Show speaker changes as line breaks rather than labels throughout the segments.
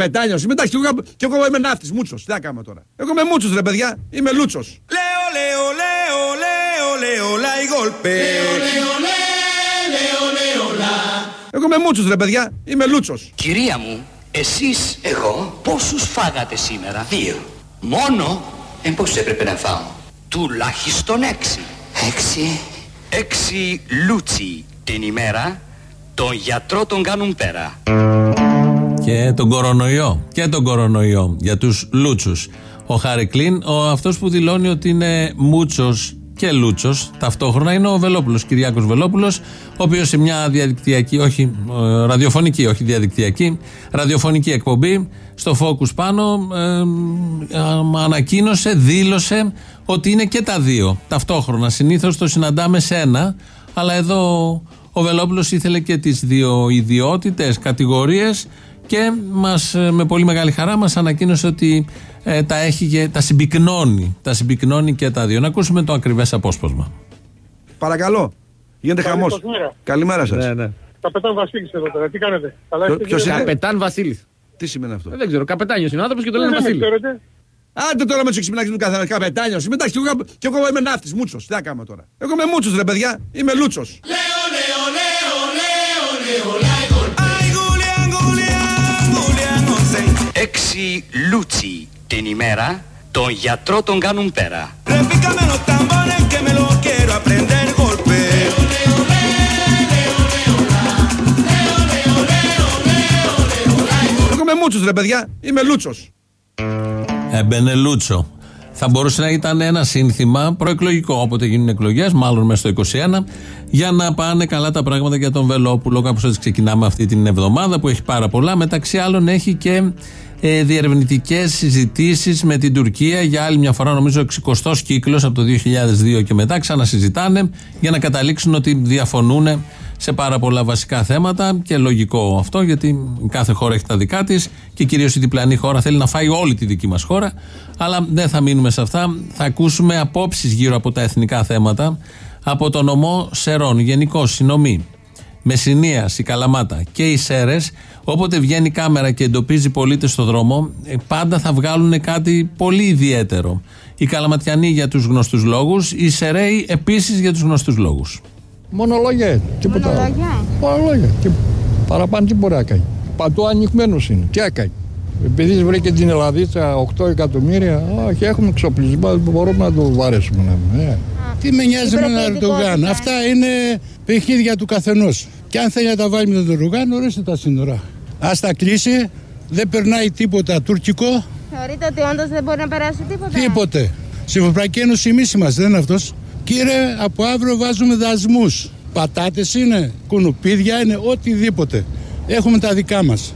Καπετάνιος. Μετά και εγώ, και εγώ είμαι ναύτης, μούτσο. Τι θα κάνω τώρα. Εγώ είμαι μούτσο, ρε παιδιά. Είμαι λούτσος. Λέω, λέω, λέω, λέω, λέω, λαϊ γολπέ. Λέω, λέω, λέω, λέω, λα. Εγώ είμαι μούτσο, ρε παιδιά. Είμαι λούτσος.
Κυρία μου, εσείς
Εγώ
πόσους φάγατε σήμερα;
δύο.
Μόνο;
Ε, πώς έπρεπε να φάω;
τουλάχιστον έξι.
Έξι.
Έξι λούτσι την ημέρα, τον γιατρό τον κάνουν πέρα.
Και τον κορονοϊό. Και τον κορονοϊό για τους λούτσους. Ο Χαρικλίν, ο αυτός που δηλώνει ότι είναι μούτσος και λούτσος ταυτόχρονα είναι ο Βελόπουλος, Κυριάκος Βελόπουλος, ο οποίος σε μια διαδικτυακή, όχι ε, ραδιοφωνική, όχι διαδικτυακή, ραδιοφωνική εκπομπή στο Focus πάνω ε, ε, ανακοίνωσε, δήλωσε ότι είναι και τα δύο ταυτόχρονα. Συνήθως το συναντάμε σε ένα, αλλά εδώ ο Βελόπουλος ήθελε και τις δύο ιδιότητες, κατηγορίες και μας, ε, με πολύ μεγάλη χαρά μας ανακοίνωσε ότι ε, τα έχει και τα συμπυκνώνει. Τα συμπυκνώνει και τα δύο. Να ακούσουμε το ακριβές απόσπασμα.
Παρακαλώ. Γίνεται χαμός.
Καλημέρα.
Καλημέρα σας.
Ναι, ναι.
Καπετάν Βασίλης εδώ πέρα. Τι κάνετε; Καλά είστε.
Ποιος
κύριε;
είναι;
Καπετάν Βασίλης.
Τι σημαίνει αυτό;
Δεν ξέρω, καπετάνιος είναι ο άνθρωπος και το λένε
Δεν με
Βασίλη.
ξέρετε.
Άντε τώρα με τους εξυπνάκι του καθένα. Καπετάνιος. Μετά και εγώ, και εγώ είμαι ναύτης, μούτσο. Τι θα κάνω τώρα. Εγώ είμαι μούτσο, ρε παιδιά. Είμαι λούτσος.
Έξι λούτσι την ημέρα, τον γιατρό τον κάνουν πέρα.
Εγώ είμαι μούτσος, ρε παιδιά. Είμαι λούτσος.
Έμπαινε Λούτσο. Θα μπορούσε να ήταν ένα σύνθημα προεκλογικό, όποτε γίνουν εκλογές, μάλλον μέσα στο 21, για να πάνε καλά τα πράγματα για τον Βελόπουλο. Κάπως έτσι ξεκινάμε αυτή την εβδομάδα που έχει πάρα πολλά. Μεταξύ άλλων, έχει και ε, διερευνητικές συζητήσεις με την Τουρκία για άλλη μια φορά, νομίζω, 60 κύκλος από το 2002 και μετά. Ξανασυζητάνε για να καταλήξουν ότι διαφωνούν σε πάρα πολλά βασικά θέματα και λογικό αυτό γιατί η κάθε χώρα έχει τα δικά της και κυρίως η διπλανή χώρα θέλει να φάει όλη τη δική μας χώρα. Αλλά δεν θα μείνουμε σε αυτά. Θα ακούσουμε απόψεις γύρω από τα εθνικά θέματα από τον νομό Σερών, γενικώ συνομή. Μεσσηνίας, η Καλαμάτα και οι Σέρες, όποτε βγαίνει η κάμερα και εντοπίζει πολίτες στο δρόμο, ε, πάντα θα βγάλουν κάτι πολύ ιδιαίτερο. Οι Καλαματιανοί για τους γνωστούς λόγους, οι Σεραίοι επίσης για τους γνωστούς λόγους.
Μόνο λόγια, τίποτα άλλο.
λόγια;
Μόνο λόγια. Τι, παραπάνω τι μπορεί να κάνει. Παντού ανοιγμένο είναι. Τι έκανε. Επειδή βρήκε την Ελλαδίτσα 8 εκατομμύρια, όχι, έχουμε εξοπλισμό, μπορούμε να το βαρέσουμε. να πούμε, ε.
Τι με νοιάζει με τον
προκλητικότητα.
Ερντογάν; Αυτά είναι παιχνίδια του καθενός. Και αν θέλει να τα βάλει με τον Ερντογάν, ορίστε τα σύνορα. Α τα κλείσει, δεν περνάει τίποτα τουρκικό,
Θεωρείτε ότι όντως δεν μπορεί να περάσει τίποτα;
τίποτε. Στην Ευρωπαϊκή Ένωση εμεί είμαστε, δεν είναι αυτός. Κύριε, από αύριο βάζουμε δασμούς. Πατάτες είναι, κουνουπίδια είναι, οτιδήποτε. Έχουμε τα δικά μας.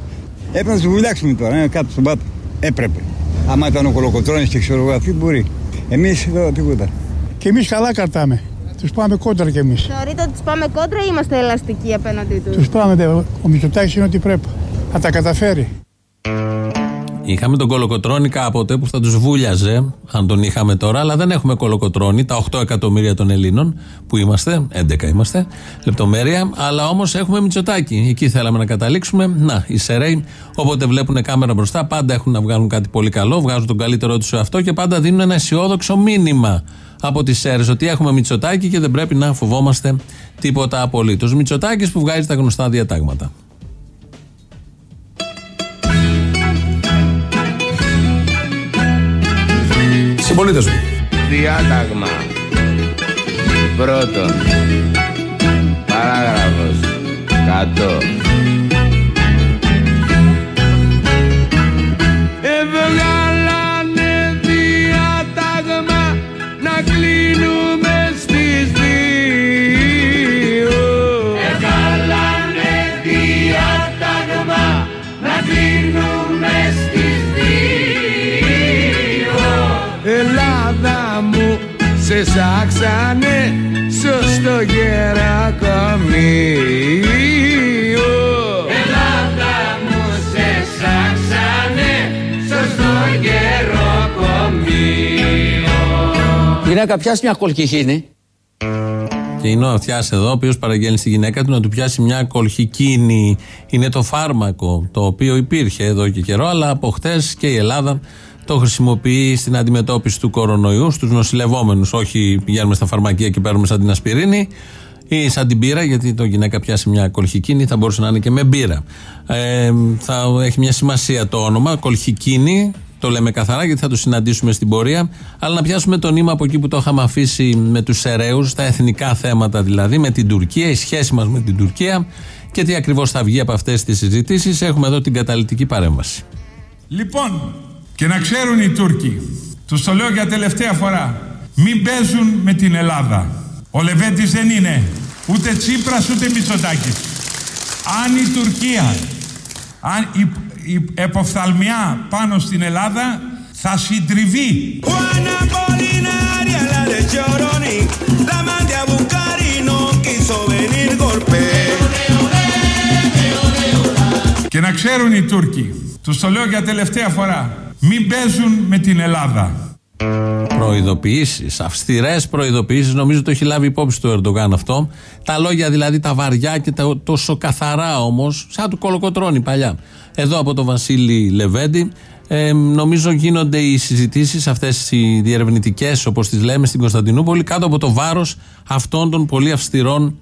Έπρεπε να τους βουλιάξουμε τώρα, ε, κάτω στον πάτο. Έπρεπε. Άμα ήταν ο Κολοκοτρώνης και ξέρω εγώ, τι μπορεί. Εμείς εδώ τίποτα.
Και εμείς καλά κρατάμε. Τους πάμε κόντρα κι εμείς.
Θεωρείτε ότι τους πάμε κόντρα ή είμαστε ελαστικοί απέναντί τους;
Τους πάμε. Ο Μητσοτάκης είναι ό,τι πρέπει. Θα τα καταφέρει.
Είχαμε τον κολοκοτρόνη κάποτε που θα τους βούλιαζε, αν τον είχαμε τώρα, αλλά δεν έχουμε κολοκοτρόνη, τα 8 εκατομμύρια των Ελλήνων που είμαστε, 11 είμαστε, λεπτομέρεια, αλλά όμως έχουμε Μητσοτάκη. Εκεί θέλαμε να καταλήξουμε. Να, οι Σεραίοι, όποτε βλέπουν κάμερα μπροστά, πάντα έχουν να βγάλουν κάτι πολύ καλό, βγάζουν τον καλύτερό τους σε αυτό και πάντα δίνουν ένα αισιόδοξο μήνυμα από τις ΣΕΡΕΣ ότι έχουμε Μητσοτάκη και δεν πρέπει να φοβόμαστε τίποτα απολύτως. Μητσοτάκης που βγάζει τα γνωστά διατάγματα.
συμπολίτε μου.
Διάταγμα. Πρώτον. Παράγραφος. 100. Σε σάξανε σωστό γερακομείο Ελλάδα μου σε σάξανε σωστό γεροκομείο
Η γυναίκα πιάσει μια κολκυχίνη.
Και είναι ο αυτιά εδώ, ο οποίος παραγγέλνει στη γυναίκα του να του πιάσει μια κολχικίνη. Είναι το φάρμακο το οποίο υπήρχε εδώ και καιρό, αλλά από χτες και η Ελλάδα το χρησιμοποιεί στην αντιμετώπιση του κορονοϊού στους νοσηλευόμενους. Όχι πηγαίνουμε στα φαρμακεία και παίρνουμε σαν την ασπιρίνη ή σαν την μπύρα, γιατί το γυναίκα πιάσει μια κολχικίνη, θα μπορούσε να είναι και με μπύρα. Ε, θα έχει μια σημασία το όνομα, κολχικίνη, το λέμε καθαρά γιατί θα το συναντήσουμε στην πορεία. Αλλά να πιάσουμε το νήμα από εκεί που το είχαμε αφήσει με τους Σεραίου, τα εθνικά θέματα δηλαδή, με την Τουρκία, η σχέση μας με την Τουρκία και τι ακριβώς θα βγει από αυτές τις συζητήσεις. Έχουμε εδώ την καταλητική παρέμβαση.
Λοιπόν, και να ξέρουν οι Τούρκοι, τους το λέω για τελευταία φορά, μην παίζουν με την Ελλάδα. Ο Λεβέντης δεν είναι ούτε Τσίπρας ούτε Μητσοτάκης. Αν η Τουρκία, αν η, η εποφθαλμιά πάνω στην Ελλάδα θα συντριβεί. Ξέρουν οι Τούρκοι, τους το λέω για τελευταία φορά, μην παίζουν με την Ελλάδα.
Προειδοποιήσεις, αυστηρές προειδοποιήσεις, νομίζω το έχει λάβει υπόψη του Ερντογάν αυτό. Τα λόγια δηλαδή τα βαριά και τα τόσο καθαρά όμως, σαν του κολοκοτρώνει παλιά. Εδώ από τον Βασίλη Λεβέντη, ε, νομίζω γίνονται οι συζητήσεις αυτές οι διερευνητικές, όπως τις λέμε στην Κωνσταντινούπολη, κάτω από το βάρος αυτών των πολύ αυστηρών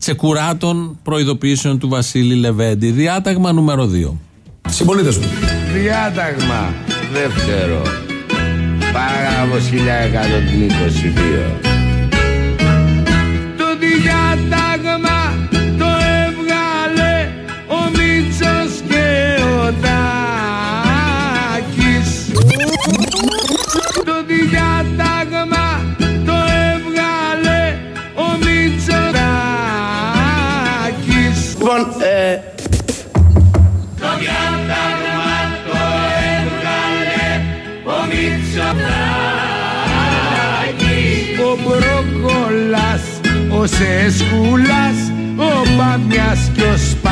τσεκουράτων προειδοποιήσεων του Βασίλη Λεβέντη. Διάταγμα νούμερο 2.
Συμπολίτε μου.
Διάταγμα δεύτερο. Παράγραφος 1122. Το διάταγμα το έβγαλε ο Μίτσος και ο Τάκης. Το διάταγμα ο Σεσκούλας, ο Παμιάς και ο Σπανάκης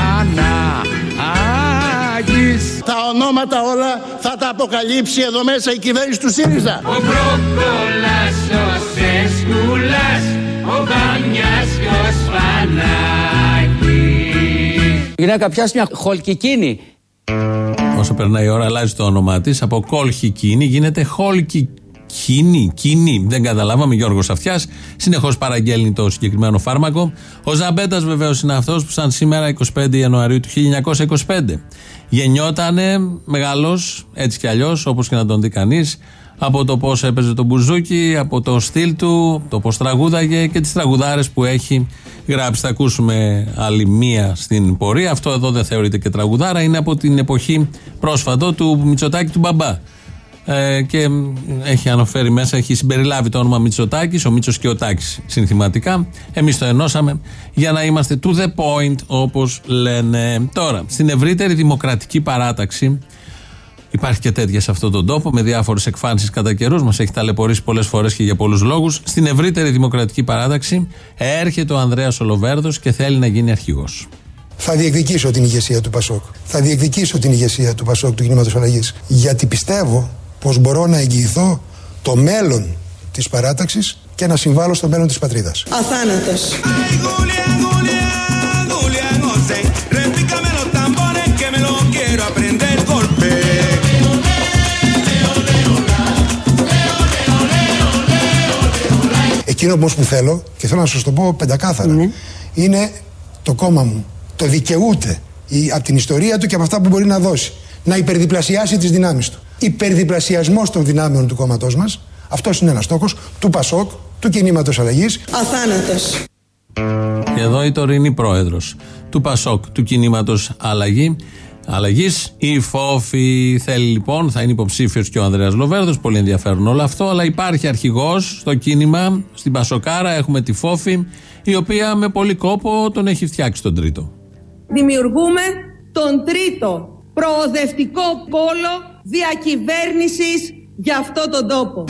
τα ονόματα όλα θα τα αποκαλύψει εδώ μέσα η κυβέρνηση του ΣΥΡΙΖΑ.
Ο Μπρόκολας, ο Σεσκούλας, ο Παμιάς και ο Σπανάκης
Η γυναίκα πιάσει μια χολκικίνη.
Όσο περνάει η ώρα, αλλάζει το όνομά της. Από κόλχη κίνη γίνεται χόλκι κίνη. Κίνη. Δεν καταλάβαμε. Γιώργος Αυτιάς. Συνεχώς παραγγέλνει το συγκεκριμένο φάρμακο. Ο Ζαμπέτας βεβαίως είναι αυτός που, σαν σήμερα, 25 Ιανουαρίου του 1925, γεννιότανε μεγάλος, έτσι κι αλλιώς, όπως και να τον δει κανείς, από το πώς έπαιζε το μπουζούκι, από το στυλ του, το πώς τραγούδαγε και τις τραγουδάρες που έχει γράψει. Θα ακούσουμε άλλη μία στην πορεία. Αυτό εδώ δεν θεωρείται και τραγουδάρα, είναι από την εποχή πρόσφατο του Μητσοτάκη του Μπαμπά. Ε, και έχει αναφέρει μέσα, έχει συμπεριλάβει το όνομα Μητσοτάκης, ο Μίτσος και ο Τάκης συνθηματικά. Εμείς το ενώσαμε για να είμαστε to the point όπως λένε. Τώρα, στην ευρύτερη δημοκρατική παράταξη Υπάρχει και τέτοια σε αυτόν τον τόπο, με διάφορες εκφάνσεις κατά καιρούς. Μας έχει ταλαιπωρήσει πολλές φορές και για πολλούς λόγους. Στην ευρύτερη δημοκρατική παράταξη έρχεται ο Ανδρέας Ολοβέρδος και θέλει να γίνει αρχηγός.
Θα διεκδικήσω την ηγεσία του Πασόκ. Θα διεκδικήσω την ηγεσία του Πασόκ του κινήματος αλλαγής. Γιατί πιστεύω πως μπορώ να εγγυηθώ το μέλλον της παράταξης και να συμβάλλω στο μέλλον της πατρίδας.
Αθάνατος.
Εκείνο όμως που θέλω, και θέλω να σας το πω πεντακάθαρα, είναι το κόμμα μου. Το δικαιούται η, από την ιστορία του και από αυτά που μπορεί να δώσει. Να υπερδιπλασιάσει τις δυνάμεις του. Υπερδιπλασιασμός των δυνάμεων του κόμματός μας. Αυτός είναι ένας στόχος του ΠΑΣΟΚ, του κινήματος αλλαγής.
Αθάνατος.
Και εδώ η τωρινή πρόεδρος του Πασόκ, του κινήματος αλλαγή. Αλλαγής. Η Φόφη θέλει λοιπόν, θα είναι υποψήφιος και ο Ανδρέας Λοβέρδος. Πολύ ενδιαφέρον όλο αυτό. Αλλά υπάρχει αρχηγός στο κίνημα, στην Πασοκάρα. Έχουμε τη Φόφη, η οποία με πολύ κόπο τον έχει φτιάξει τον τρίτο.
Δημιουργούμε τον τρίτο προοδευτικό πόλο διακυβέρνησης για αυτό τον τόπο.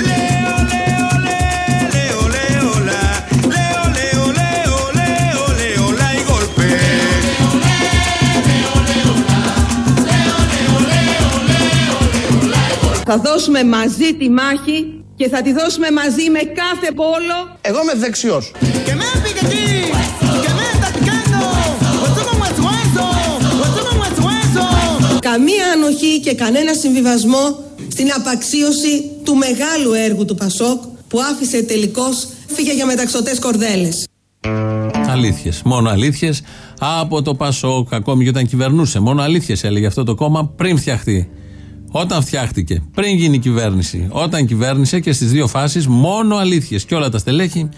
Θα δώσουμε μαζί τη μάχη και θα τη δώσουμε μαζί με κάθε πόλο.
Εγώ είμαι δεξιός.
Καμία ανοχή και κανένα συμβιβασμό στην απαξίωση του μεγάλου έργου του Πασόκ που άφησε τελικώς φύγε για μεταξωτές κορδέλες.
Αλήθειες. Μόνο αλήθειες από το Πασόκ, ακόμη και όταν κυβερνούσε. Μόνο αλήθειες έλεγε αυτό το κόμμα πριν φτιαχτεί. Όταν φτιάχτηκε, πριν γίνει η κυβέρνηση, όταν κυβέρνησε και στις δύο φάσεις, μόνο αλήθειες. Και όλα τα στελέχη,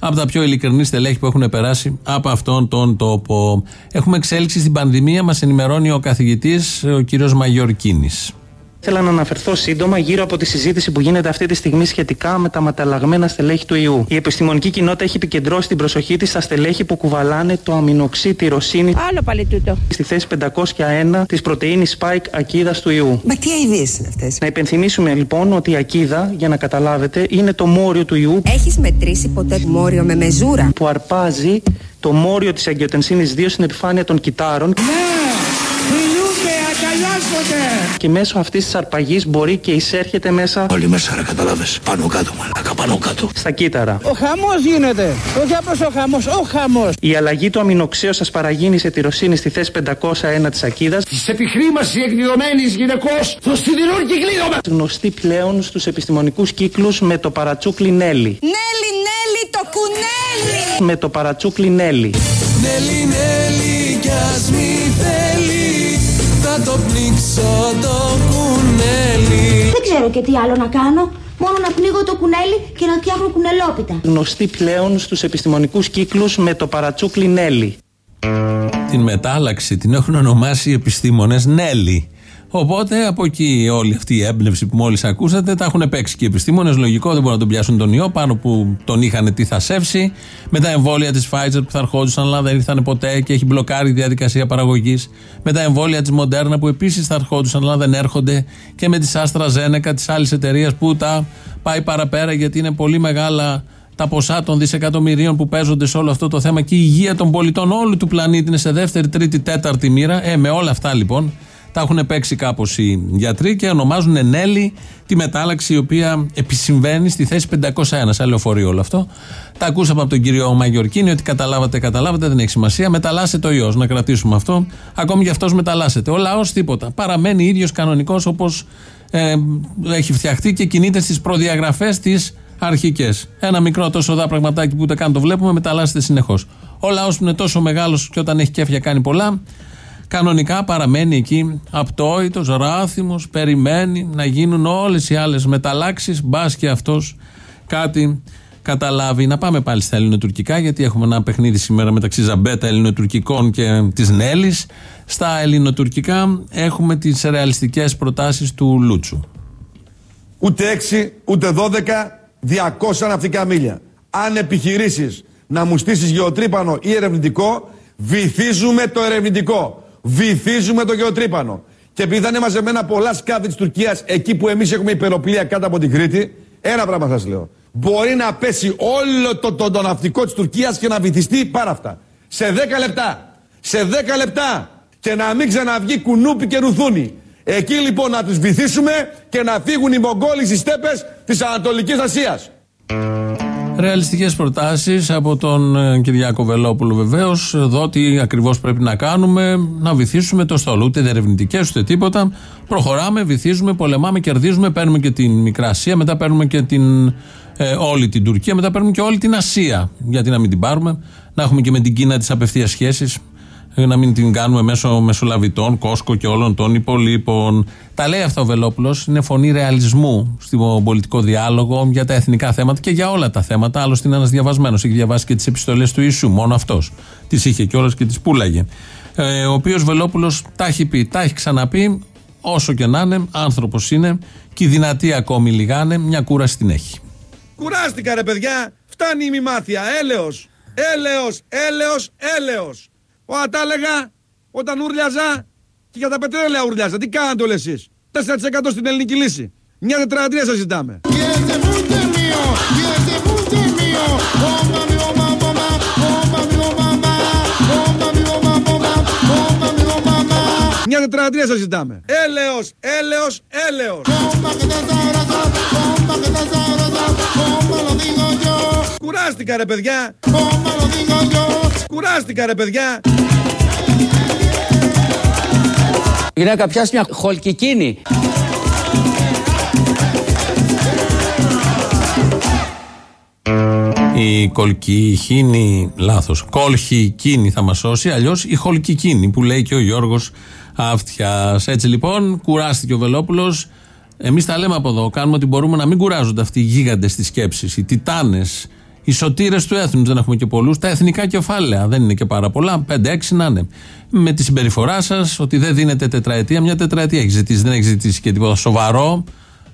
από τα πιο ειλικρινή στελέχη που έχουν περάσει από αυτόν τον τόπο. Έχουμε εξέλιξη στην πανδημία, μας ενημερώνει ο καθηγητής, ο κύριος Μαγιορκίνης.
Θέλω να αναφερθώ σύντομα γύρω από τη συζήτηση που γίνεται αυτή τη στιγμή σχετικά με τα μεταλλαγμένα στελέχη του ιού. Η επιστημονική κοινότητα έχει επικεντρώσει την προσοχή της στα στελέχη που κουβαλάνε το αμινοξύ τυροσύνη.
Άλλο πάλι τούτο.
Στη θέση 501 της πρωτενη spike ακίδας του ιού.
Μα τι αειδίε είναι αυτές;
Να υπενθυμίσουμε λοιπόν ότι η ακίδα, για να καταλάβετε, είναι το μόριο του ιού
Έχεις μετρήσει ποτέ το μόριο με μεζούρα;
που αρπάζει το μόριο της αγκιοτενσίνη 2 στην επιφάνεια των κυτάρων.
Φιλούνται, αγκαλιάζονται.
Και μέσω αυτής της αρπαγής μπορεί και εισέρχεται μέσα
Όλοι μέσα ρε καταλάβες. Πάνω κάτω μαλάκα, πάνω κάτω.
στα κύτταρα.
Ο χαμός γίνεται. Όχι απλώς ο χαμός, ο χαμός.
Η αλλαγή του αμινοξέως ασπαραγίνη σε τυροσύνη στη θέση 501 της ακίδας
Της επιχρήμασης εκδηλωμένης γυναικός στο σιδηρό κυκλίδωμα.
γνωστή πλέον στους επιστημονικούς κύκλους με το παρατσούκλι Νέλη.
Νέλη, Νέλη, το κουνέλι.
Με το παρατσούκλι Νέλη.
Νέλη, Νέλη, κι ας μη θέλει Θα το πνίξω το κουνέλι
Δεν ξέρω και τι άλλο να κάνω. Μόνο να πνίγω το κουνέλι και να φτιάχνω κουνελόπιτα.
Γνωστή πλέον στους επιστημονικούς κύκλους με το παρατσούκλι Νέλη.
Την μετάλλαξη την έχουν ονομάσει οι επιστήμονες Νέλη. Οπότε από εκεί όλη αυτή η έμπνευση που μόλις ακούσατε τα έχουν παίξει και οι επιστήμονες. Λογικό, δεν μπορούν να τον πιάσουν τον ιό πάνω που τον είχαν τι θα σεύσει. Με τα εμβόλια της Pfizer που θα ερχόντουσαν, αλλά δεν ήρθαν ποτέ και έχει μπλοκάρει η διαδικασία παραγωγής. Με τα εμβόλια της Moderna που επίσης θα ερχόντουσαν, αλλά δεν έρχονται. Και με της AstraZeneca της άλλης εταιρείας που τα πάει παραπέρα γιατί είναι πολύ μεγάλα τα ποσά των δισεκατομμυρίων που παίζονται σε όλο αυτό το θέμα και η υγεία των πολιτών όλου του πλανήτη είναι σε δεύτερη, τρίτη, τέταρτη μοίρα. Ε, με όλα αυτά λοιπόν τα έχουν παίξει κάπως οι γιατροί και ονομάζουν Νέλη τη μετάλλαξη η οποία επισυμβαίνει στη θέση 501. Σαν λεωφορείο όλο αυτό. Τα ακούσαμε από τον κύριο Μαγιορκίνη ότι καταλάβατε, καταλάβατε, δεν έχει σημασία. Μεταλλάσσεται ο ιός. Να κρατήσουμε αυτό. Ακόμη και αυτός μεταλλάσσεται. Ο λαός τίποτα. Παραμένει ίδιος κανονικός όπως ε, έχει φτιαχτεί και κινείται στις προδιαγραφές τη αρχικές. Ένα μικρό τόσο δά πραγματάκι που ούτε καν το βλέπουμε, μεταλλάσσεται συνεχώς. Ο λαός που είναι τόσο μεγάλος και όταν έχει κέφια κάνει πολλά, κανονικά παραμένει εκεί απτόητος, ράθιμος, περιμένει να γίνουν όλες οι άλλες μεταλλάξεις, μπας και αυτός κάτι καταλάβει. Να πάμε πάλι στα ελληνοτουρκικά, γιατί έχουμε ένα παιχνίδι σήμερα μεταξύ Ζαμπέτα ελληνοτουρκικών και της Νέλης. Στα ελληνοτουρκικά έχουμε τις ρεαλιστικές προτάσεις του Λούτσου.
Ούτε 6, ούτε 12, 200 ναυτικά μίλια. Αν επιχειρήσεις να μου στήσεις γεωτρύπανο ή ερευνητικό, βυθίζουμε το ερευνητικό. Βυθίζουμε το γεωτρύπανο. Και επειδή θα είναι μαζεμένα πολλά σκάφη της Τουρκίας εκεί που εμείς έχουμε υπεροπλία κάτω από την Κρήτη, ένα πράγμα σας λέω. Μπορεί να πέσει όλο το, το, το ναυτικό της Τουρκίας και να βυθιστεί πάρα αυτά. Σε 10 λεπτά. Σε 10 λεπτά. Και να μην ξαναβγεί κουνούπι και ρουθούνι. Εκεί λοιπόν να τους βυθίσουμε και να φύγουν οι Μογγόλοι στις στέπες της Ανατολικής Ασίας.
Ρεαλιστικές προτάσεις από τον ε, Κυριάκο Βελόπουλο βεβαίως. Εδώ τι ακριβώς πρέπει να κάνουμε, να βυθίσουμε το στόλο. Ούτε ερευνητικέ ούτε τίποτα. Προχωράμε, βυθίζουμε, πολεμάμε, κερδίζουμε. Παίρνουμε και την Μικρά Ασία, μετά παίρνουμε και την, ε, όλη την Τουρκία, μετά παίρνουμε και όλη την Ασία. Γιατί να μην την πάρουμε, να έχουμε και με την Κίνα τις απευθείας σχέσεις. Να μην την κάνουμε μέσω μεσολαβητών, Κόσκο και όλων των υπολείπων. Τα λέει αυτό ο Βελόπουλος. Είναι φωνή ρεαλισμού στον πολιτικό διάλογο για τα εθνικά θέματα και για όλα τα θέματα. Άλλωστε είναι ένας διαβασμένος. Έχει διαβάσει και τις επιστολές του Ιησού. Μόνο αυτός. Τις είχε κιόλας και τις πούλαγε. Ε, ο οποίος Βελόπουλος τα έχει πει, τα έχει ξαναπεί. Όσο και να είναι, άνθρωπος είναι και οι δυνατοί ακόμη λιγάνε. Μια κούραση την έχει.
Κουράστηκα ρε παιδιά. Φτάνει η μημάθεια. Έλεος. Έλεος. Έλεος. Έλεος. Ω, τα έλεγα όταν ούρλιαζα και για τα πετρέλαια ούρλιαζα. Τι κάνατε όλοι εσείς; 4% στην ελληνική λύση. Μια τετραετία σας ζητάμε. Μια τετραετία σας ζητάμε. Έλεος, έλεος, έλεος. Κουράστηκα ρε παιδιά. Κουράστηκα ρε παιδιά.
Η γυναίκα πιάσει μια χολκικίνη.
Η κολκυχίνη, λάθος. Κολχικίνη θα μας σώσει, αλλιώς η χολκικίνη που λέει και ο Γιώργος Αυτιάς. Έτσι λοιπόν, κουράστηκε ο Βελόπουλος. Εμείς τα λέμε από εδώ. Κάνουμε ότι μπορούμε να μην κουράζονται αυτοί οι γίγαντες της σκέψης, οι τιτάνες, οι σωτήρες του έθνους. Δεν έχουμε και πολλούς. Τα εθνικά κεφάλαια δεν είναι και πάρα πολλά. 5-6 να είναι. Με τη συμπεριφορά σας, ότι δεν δίνετε τετραετία. Μια τετραετία έχει ζητήσει. Δεν έχει ζητήσει και τίποτα σοβαρό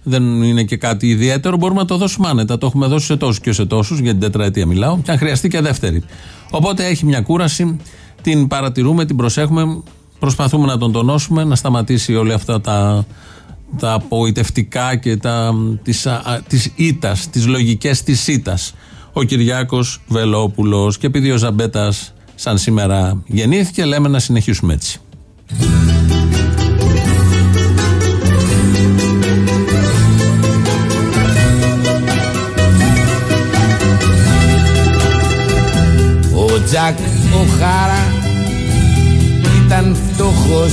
δεν είναι και κάτι ιδιαίτερο, μπορούμε να το δώσουμε άνετα. Το έχουμε δώσει σε τόσους και σε τόσους, για την τετραετία μιλάω, και αν χρειαστεί και δεύτερη. Οπότε έχει μια κούραση, την παρατηρούμε, την προσέχουμε, προσπαθούμε να τον τονώσουμε, να σταματήσει όλα αυτά τα, τα απογοητευτικά και τα, της, α, της ήτας, τις λογικές της ήτας. Ο Κυριάκος Βελόπουλος και επειδή ο Ζαμπέτας σαν σήμερα γεννήθηκε λέμε να συνεχίσουμε έτσι.
Ο Τζακ ο Χάρας ήταν φτωχός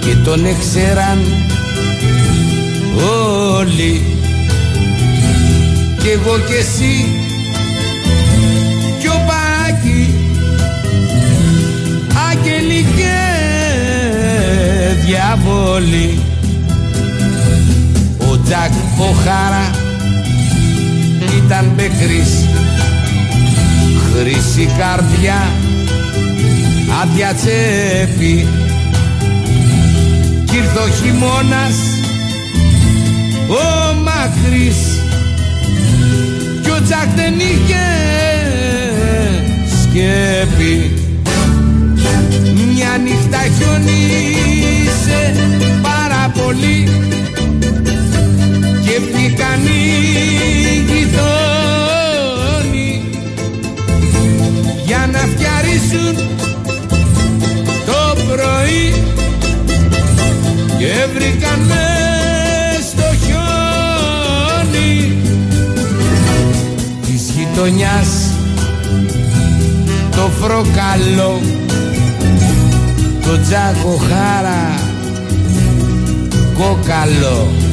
και τον έξεραν όλοι. Κι εγώ κι εσύ κι ο Πάκη άγγελοι και διαβόλοι. Ο Τζακ ο Χάρα ήταν μπεκρής χρυσή καρδιά άδεια τσέπη. Κι ήρθε ο χειμώνας ο μακρύς. Κι ο Τζακ δεν είχε σκέπη. Μια νύχτα χιονίσε πάρα πολύ. Και μπήκαν οι γειτόνοι πρωί και βρήκαν μες στο χιόνι της γειτονιάς το φροκαλό το τζάκο χάρα κόκαλο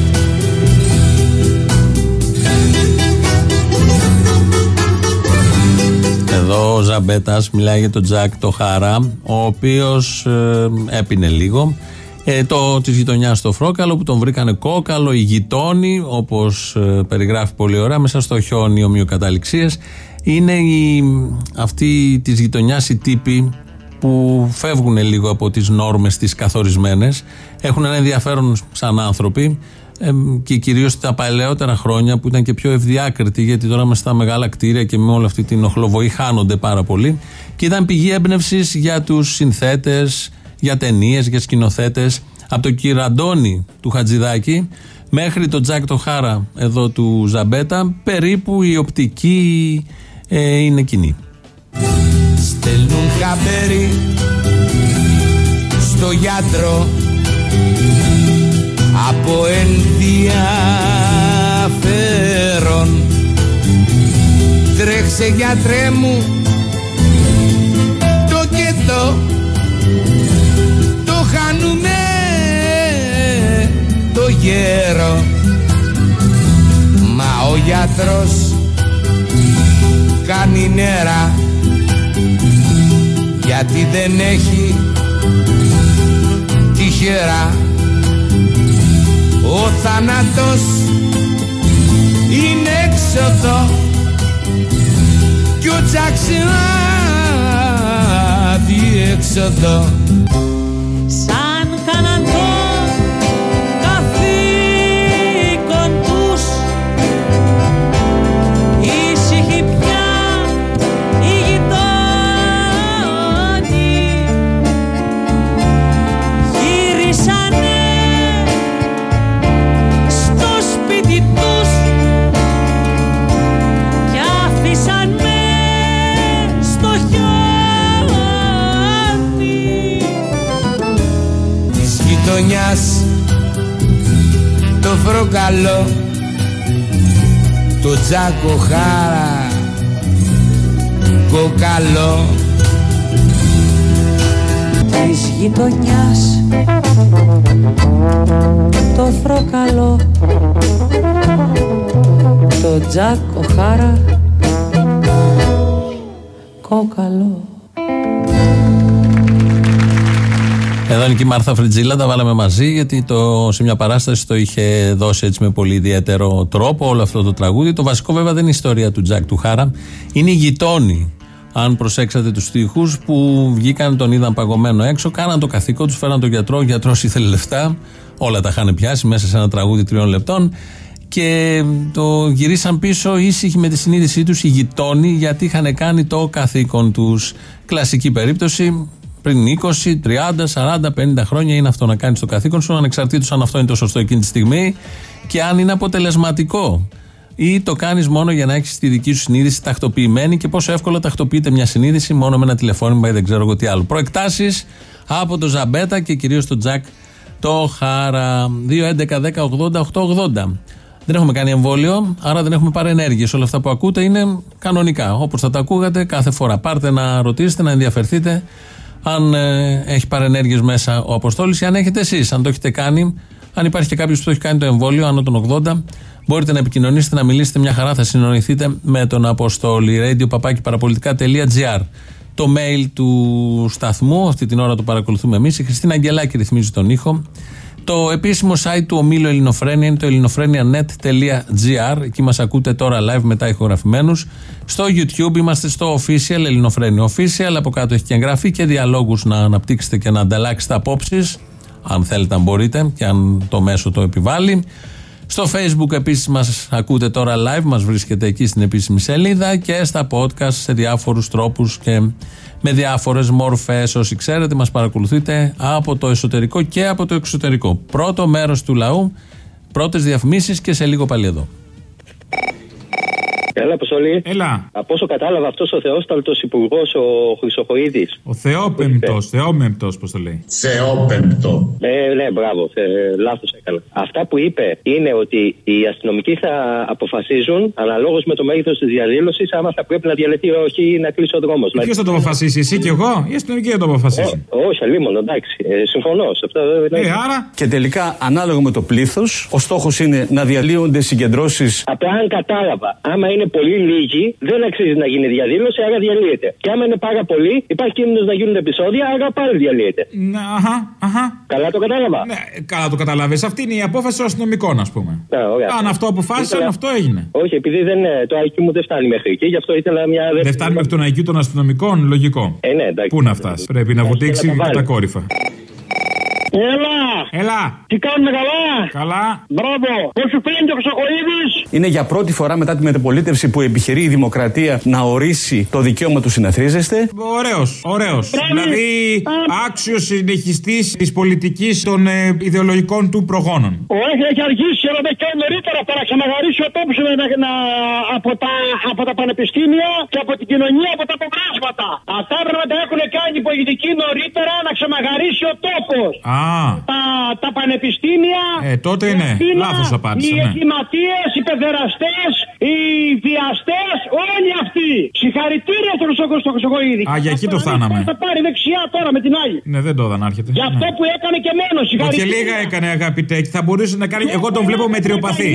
Εδώ ο Ζαμπέτας μιλάει για τον Τζακ το Χαρά, ο οποίος ε, έπινε λίγο. Ε, το της γειτονιάς στο Φρόκαλο που τον βρήκανε κόκαλο, οι γειτόνι, όπως ε, περιγράφει πολύ ωραία, μέσα στο χιόνι ομοιοκαταληξίες. Είναι οι, αυτοί της γειτονιάς οι τύποι που φεύγουν λίγο από τις νόρμες τις καθορισμένες έχουν ένα ενδιαφέρον σαν άνθρωποι ε, και κυρίως τα παλαιότερα χρόνια που ήταν και πιο ευδιάκριτοι γιατί τώρα με στα μεγάλα κτίρια και με όλη αυτή την οχλοβοή χάνονται πάρα πολύ. Και ήταν πηγή έμπνευσης για τους συνθέτες, για ταινίες, για σκηνοθέτες. Από το Κυραντώνη του Χατζηδάκη μέχρι το Τζακ το Χάρα εδώ του Ζαμπέτα περίπου η οπτική ε, είναι κοινή.
Στέλνουν χαμπέρι στο γιατρό από ενδιαφέρον. Τρέξε γιατρέ μου το και το το χάνουμε το γέρο. Μα ο γιατρός κάνει νερά. Γιατί δεν έχει τυχερά ο θάνατος είναι έξοδο κι ο Τζάξινα διέξοδο
το
φροκαλό το τζάκο χάρα κοκαλό.
Της γειτονιάς το φροκαλό το τζάκο χάρα κόκαλο
Εδώ είναι και η Μάρθα Φριτζίλα, τα βάλαμε μαζί γιατί το, σε μια παράσταση το είχε δώσει έτσι με πολύ ιδιαίτερο τρόπο όλο αυτό το τραγούδι. Το βασικό βέβαια δεν είναι η ιστορία του Τζακ του Χάρα, είναι οι γειτόνι. Αν προσέξατε τους τοίχου που βγήκαν, τον είδαν παγωμένο έξω, κάναν το καθήκον τους, φέραν τον γιατρό. Ο γιατρός ήθελε λεφτά, όλα τα είχαν πιάσει μέσα σε ένα τραγούδι τριών λεπτών και το γυρίσαν πίσω ήσυχοι με τη συνείδησή τους οι γειτόνι γιατί είχαν κάνει το καθήκον τους. Κλασική περίπτωση, πριν 20, 30, 40, 50 χρόνια είναι αυτό να κάνεις το καθήκον σου, ανεξαρτήτως αν αυτό είναι το σωστό εκείνη τη στιγμή και αν είναι αποτελεσματικό. Ή το κάνεις μόνο για να έχεις τη δική σου συνείδηση τακτοποιημένη και πόσο εύκολα τακτοποιείται μια συνείδηση μόνο με ένα τηλεφώνημα ή δεν ξέρω εγώ τι άλλο. Προεκτάσεις από το Ζαμπέτα και κυρίως το Τζακ το Χάρα. 2, 11, 10, 80, 8, 80. Δεν έχουμε κάνει εμβόλιο, άρα δεν έχουμε παρενέργειε. Όλα αυτά που ακούτε είναι κανονικά. Όπως θα τα ακούγατε κάθε φορά. Πάρτε να ρωτήσετε, να ενδιαφερθείτε αν ε, έχει παρενέργειες μέσα ο Αποστόλης ή αν έχετε εσείς. Αν το έχετε κάνει, αν υπάρχει και κάποιος που το έχει κάνει το εμβόλιο, άνω των 80, μπορείτε να επικοινωνήσετε, να μιλήσετε μια χαρά. Θα συνοηθείτε με τον Αποστόλη. Radio papaki Το mail του σταθμού, αυτή την ώρα το παρακολουθούμε εμείς. Η Χριστίνα Αγγελάκη ρυθμίζει τον ήχο. Το επίσημο site του ομίλου Ελληνοφρένια είναι το ελληνοφρένια.net.gr. Εκεί μας ακούτε τώρα live μετά ηχογραφημένους. Στο YouTube είμαστε στο official Ελληνοφρένια official. Από κάτω έχει και εγγραφή και διαλόγους να αναπτύξετε και να ανταλλάξετε απόψεις. Αν θέλετε, αν μπορείτε και αν το μέσο το επιβάλλει. Στο facebook επίσης μας ακούτε τώρα live, μας βρίσκεται εκεί στην επίσημη σελίδα και στα podcast σε διάφορους τρόπους και με διάφορες μορφές. Όσοι ξέρετε μας παρακολουθείτε από το εσωτερικό και από το εξωτερικό. Πρώτο μέρος του λαού, πρώτες διαφημίσεις και σε λίγο πάλι εδώ.
Έλα, Αποστολή.
Έλα.
Από όσο κατάλαβα, αυτός ο Θεόσταλτος υπουργός, ο Χρυσοχοίδης.
Ο Θεόπεμπτος, Θεόμεμπτος, πώς το λέει.
Θεόπεμπτο. Ε, ναι, μπράβο, ε, λάθος έκανα. Αυτά που είπε είναι ότι οι αστυνομικοί θα αποφασίζουν αναλόγως με το μέγεθος της διαδήλωσης άμα θα πρέπει να διαλυθεί ή όχι να κλείσει ο δρόμος.
Ποιος θα το αποφασίσει, εσύ και εγώ, η αστυνομική θα το αποφασίσει.
όχι, αλλήμον, εντάξει. Ε, συμφωνώ σε αυτό.
Ε, άρα.
Και τελικά, ανάλογα με το πλήθος, ο στόχος είναι να διαλύονται συγκεντρώσεις.
Από αν κατάλαβα, άμα είναι πολύ λίγοι, δεν αξίζει να γίνει διαδήλωση, άρα διαλύεται. Και άμα είναι πάρα πολύ, υπάρχει κίνδυνος να γίνουν επεισόδια, άρα πάλι διαλύεται.
Ναι, αχα, αχα.
Καλά το κατάλαβα.
Ναι, καλά το κατάλαβε. Αυτή είναι η απόφαση των αστυνομικών, ας πούμε.
Ναι, ωραία.
Αν αυτό αποφάσισαν,
Ήθελα-
αυτό έγινε.
Όχι, επειδή δεν, ε, το IQ μου δεν φτάνει μέχρι εκεί, γι' αυτό ήθελα μια
Δεν φτάνει μέχρι τον IQ των αστυνομικών, λογικό.
Ε, ναι, εντάξει.
Πού να φτάσει; Πρέπει να βουτήξει
να τα βάλει.
κατακόρυφα.
Έλα!
Έλα!
Τι κάνουμε καλά!
Καλά!
Μπράβο! Πώ σου φαίνεται ο Χρυσοκοίδη!
Είναι για πρώτη φορά μετά τη μεταπολίτευση που επιχειρεί η δημοκρατία να ορίσει το δικαίωμα του συναθρίζεστε.
Ωραίος, ωραίος. Δηλαδή, άξιος συνεχιστής της πολιτικής των ε, ιδεολογικών του προγόνων.
Όχι, έχει αργήσει εδώ και νωρίτερα para να ξαναγαρίσει ο τόπος από, τα, από τα πανεπιστήμια και από την κοινωνία, από τα αποβράσματα. Αυτά πρέπει να τα έχουν κάνει οι πολιτικοί νωρίτερα να ξαναγαρίσει ο τόπος.
Α,
Τα, τα πανεπιστήμια.
ε, τότε
η
ναι.
Αθήνα,
Λάθος απάντησα,
Οι
ναι.
εγκληματίες, οι παιδεραστές, οι βιαστές, όλοι αυτοί. Συγχαρητήρια στον Χρυσοκο- στον Χρυσοκοίδη.
Α, για εκεί το φτάναμε.
Θα πάρει δεξιά τώρα με την άλλη.
Ναι, δεν το είδα να έρχεται.
Για αυτό
Ναι.
που έκανε και μένο,
Ω, Και
συγχαρητήρια.
λίγα έκανε αγαπητέ. και Θα μπορούσε να κάνει. Εγώ τον βλέπω μετριοπαθή.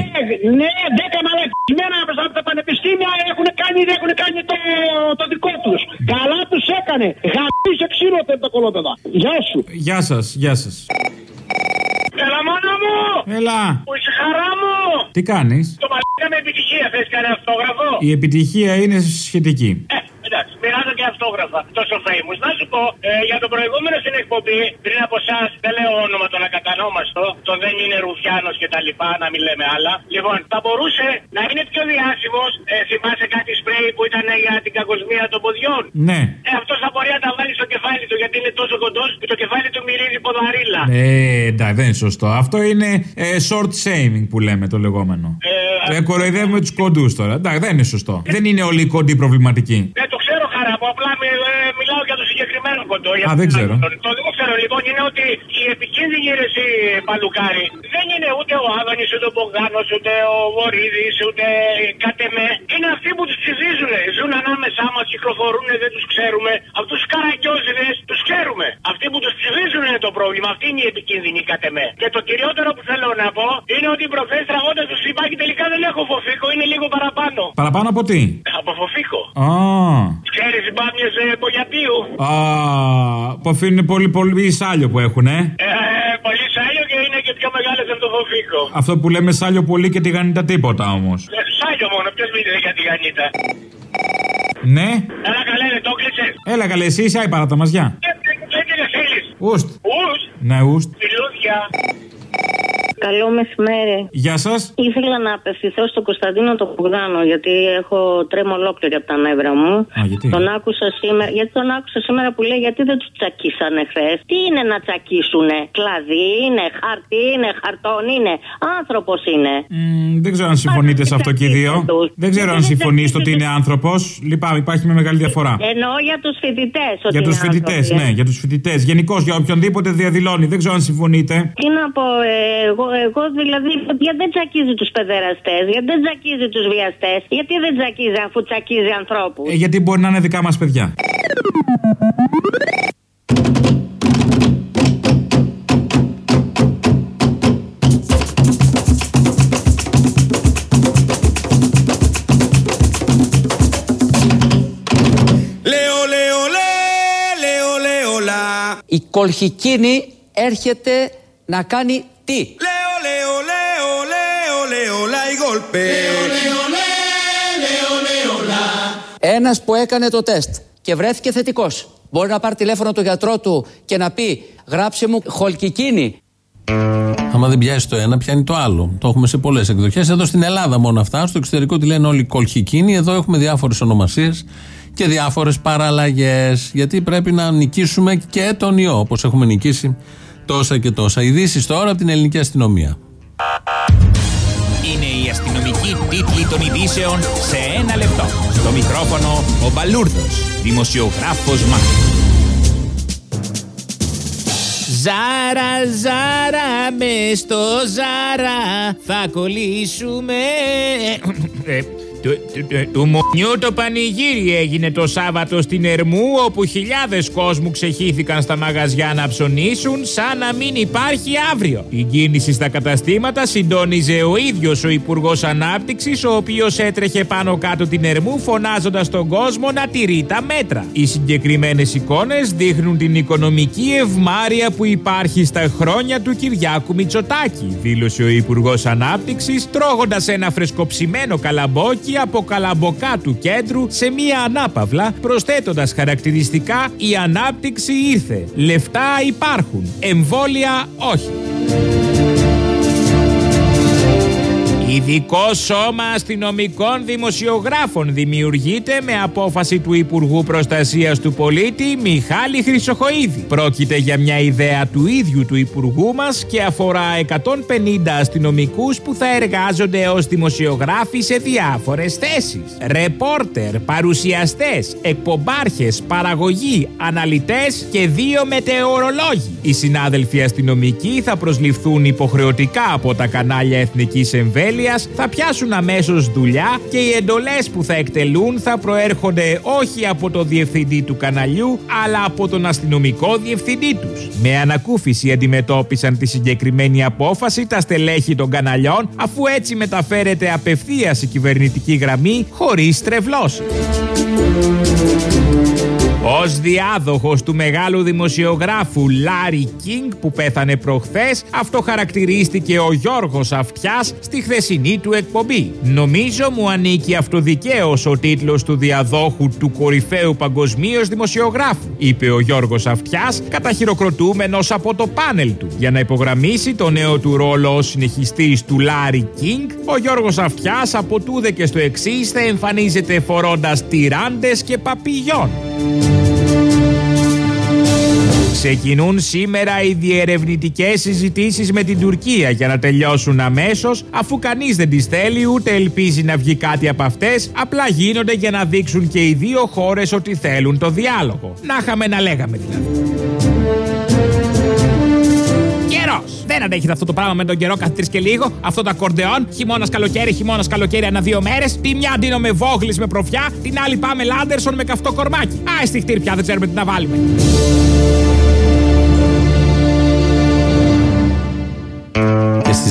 Ναι, δέκα μαλακισμένα από τα πανεπιστήμια έχουν κάνει, έχουν κάνει το, το δικό τους. Καλά τους έκανε. Γαμίσε ξύλο τα κολόπεδα. Γεια σου.
Γεια σας, γεια σας.
Έλα μόνο μου!
Έλα.
Που είσαι χαρά μου!
Τι κάνεις;
Το μαλάκα με επιτυχία θες κανένα αυτόγραφο.
Η επιτυχία είναι σχετική.
Ε, εντάξει, μοιράζω και αυτόγραφα. Τόσο famous. Να σου πω, ε, για τον προηγούμενο στην εκπομπή, πριν από εσάς, δεν λέω όνομα τον ακατανόμαστο, το δεν είναι Ρουφιάνος και τα λοιπά, να μην λέμε άλλα. Λοιπόν, θα μπορούσε να είναι πιο διάσημος, ε, θυμάσαι κάτι σπρέι που ήταν για την κακοσμία των ποδιών;
Ναι.
Ε, αυτό θα μπορεί να τα βάλει στο κεφάλι του γιατί είναι τόσο κοντός και το κεφάλι του μυρίζει ποδαρίλα.
Ε, εντάξει, δεν είναι σωστό. Αυτό είναι ε, short shaming που λέμε το λεγόμενο. Ε, κοροϊδεύουμε τους κοντούς τώρα. Εντάξει, δεν είναι σωστό. Δεν είναι όλοι οι κοντοί προβληματικοί.
Δεν το ξέρω χαρά μου, απλά μι- ε, μιλάω για το συγκεκριμένο κοντό. για
Α,
τον
δεν ξέρω.
άλλον. Το δεν ξέρω
κυριότερο λοιπόν είναι ότι η επικίνδυνη ρεσί παλουκάρι δεν είναι ούτε ο Άδωνης, ούτε ο Μπογδάνος, ούτε ο Βορύδης, ούτε κάτι με. Είναι αυτοί που τους ψηφίζουν. Ζουν ανάμεσά μας, κυκλοφορούν, δεν τους ξέρουμε. Αυτού τους καρακιόζιδες τους ξέρουμε. Αυτοί που τους ψηφίζουν είναι το πρόβλημα. Αυτή είναι η επικίνδυνη κατ' εμέ. Και το κυριότερο που θέλω να πω είναι ότι προχθέ τραγώντα τους είπα και τελικά δεν έχω φοφίκο, είναι λίγο παραπάνω.
Παραπάνω από τι;
Από φοφίκο.
Α,
Ξέρεις μπάμιες ε, μπογιατίου.
α, που αφήνουν πολύ πολύ σάλιο που έχουν, ε.
Ε, πολύ σάλιο και είναι και πιο μεγάλε από το φοφίκο.
Αυτό που λέμε σάλιο πολύ και τη γανίτα τίποτα όμω.
Ε, Σάλιο μόνο, ποιο μιλάει για τη γανίτα.
Ναι.
Έλα καλέ, ρε, το κλείσε.
Έλα καλέ, εσύ είσαι η παράτα μας, γεια.
Έτσι δεν θέλει.
Ούστ.
Ους,
Ναι, ούστ.
φιλούδια.
Καλό μεσημέρι.
Γεια σας.
Ήθελα να απευθυνθώ στον Κωνσταντίνο τον Μπογδάνο, γιατί έχω τρέμω ολόκληρη από τα νεύρα μου.
Α, γιατί;
Τον άκουσα σήμερα, γιατί τον άκουσα σήμερα που λέει γιατί δεν τους τσακίσανε χθες; Τι είναι να τσακίσουνε, κλαδί είναι, χαρτί είναι, χαρτόν είναι, άνθρωπος είναι.
Μ, δεν ξέρω αν συμφωνείτε σε αυτό και οι δύο. Δεν ξέρω αν συμφωνείς στο ότι είναι άνθρωπος. Λυπάμαι, υπάρχει μια μεγάλη διαφορά.
Εννοώ για τους φοιτητές.
Για τους φοιτητές, ναι, για τους φοιτητές. Γενικώς για οποιονδήποτε διαδηλώνει. Δεν ξέρω αν συμφωνείτε.
Τι να πω, ε, εγώ, εγώ δηλαδή, γιατί δεν τσακίζει τους παιδεραστές, γιατί δεν τσακίζει τους βιαστές, γιατί δεν τσακίζει αφού τσακίζει ανθρώπους;
Ε, γιατί μπορεί να είναι δικά μας παιδιά.
Λέω, λέω, λέ, λέω, λέω, λα.
Η κολχικίνη έρχεται να κάνει τι;
Leo, leo, leo, leo, leo, la y golpe.
Ένας που έκανε το τεστ και βρέθηκε θετικός μπορεί να πάρει τηλέφωνο του γιατρό του και να πει γράψε μου χολκικίνη.
Άμα δεν πιάσει το ένα, πιάνει το άλλο. Το έχουμε σε πολλές εκδοχές. Εδώ στην Ελλάδα μόνο αυτά. Στο εξωτερικό τη λένε όλοι κολχικίνοι. Εδώ έχουμε διάφορες ονομασίες και διάφορες παραλλαγές. Γιατί πρέπει να νικήσουμε και τον ιό, όπως έχουμε νικήσει τόσα και τόσα. Ειδήσεις τώρα από την ελληνική αστυνομία.
Είναι η αστυνομική τίτλη των ειδήσεων σε ένα λεπτό. Στο μικρόφωνο ο Μπαλούρδος, δημοσιογράφος Μάρκος. Ζάρα, ζάρα, μες στο ζάρα θα κολλήσουμε. Ε, του, του, του, του μονιού το πανηγύρι έγινε το Σάββατο στην Ερμού όπου χιλιάδες κόσμου ξεχύθηκαν στα μαγαζιά να ψωνίσουν σαν να μην υπάρχει αύριο. Την κίνηση στα καταστήματα συντόνιζε ο ίδιος ο Υπουργός Ανάπτυξης ο οποίος έτρεχε πάνω κάτω την Ερμού φωνάζοντας τον κόσμο να τηρεί τα μέτρα. Οι συγκεκριμένες εικόνες δείχνουν την οικονομική ευμάρεια που υπάρχει στα χρόνια του Κυριάκου Μητσοτάκη, δήλωσε ο Υπουργός Ανάπτυξης τρώγοντας ένα φρεσκοψημένο καλαμπόκι από καλαμποκά του κέντρου σε μία ανάπαυλα, προσθέτοντας χαρακτηριστικά «Η ανάπτυξη ήρθε, λεφτά υπάρχουν, εμβόλια όχι». Ειδικό σώμα αστυνομικών δημοσιογράφων δημιουργείται με απόφαση του Υπουργού Προστασίας του Πολίτη Μιχάλη Χρυσοχοίδη. Πρόκειται για μια ιδέα του ίδιου του Υπουργού μας και αφορά 150 αστυνομικούς που θα εργάζονται ως δημοσιογράφοι σε διάφορες θέσεις. Ρεπόρτερ, παρουσιαστές, εκπομπάρχες, παραγωγή, αναλυτές και δύο μετεωρολόγοι. Οι συνάδελφοι αστυνομικοί θα προσληφθούν υποχρεωτικά από τα κανάλια εθνικής εμβέλειας θα πιάσουν αμέσως δουλειά και οι εντολές που θα εκτελούν θα προέρχονται όχι από το διευθυντή του καναλιού, αλλά από τον αστυνομικό διευθυντή τους. Με ανακούφιση αντιμετώπισαν τη συγκεκριμένη απόφαση τα στελέχη των καναλιών, αφού έτσι μεταφέρεται απευθείας η κυβερνητική γραμμή χωρίς τρευλώσεις. Ο διάδοχος του μεγάλου δημοσιογράφου Λάρι Κίνγκ που πέθανε προχθές, αυτό χαρακτηρίστηκε ο Γιώργος Αυτιάς στη χθεσινή του εκπομπή. Νομίζω μου ανήκει αυτοδικαίως ο τίτλος του διαδόχου του κορυφαίου παγκοσμίως δημοσιογράφου, είπε ο Γιώργος Αυτιάς, καταχειροκροτούμενος από το πάνελ του. Για να υπογραμμίσει το νέο του ρόλο ως συνεχιστής του Λάρι Κίνγκ, ο Γιώργος Αυτιάς από τούδε και στο εξής θα εμφανίζεται φορώντας τιράντες και παπιγιόν. Ξεκινούν σήμερα οι διερευνητικές συζητήσεις με την Τουρκία για να τελειώσουν αμέσως, αφού κανείς δεν τις θέλει ούτε ελπίζει να βγει κάτι από αυτές, απλά γίνονται για να δείξουν και οι δύο χώρες ότι θέλουν το διάλογο. Να είχαμε να λέγαμε δηλαδή.
Δεν αντέχετε αυτό το πράγμα με τον καιρό κάθε τρεις και λίγο. Αυτό το ακορντεόν. Χειμώνας καλοκαίρι, χειμώνας καλοκαίρι ανά δύο μέρες. Τη μια ντύνω με βόγλι με προφιά. Την άλλη πάμε Λάντερσον με καυτό κορμάκι. Α, στη πια δεν ξέρουμε τι να βάλουμε.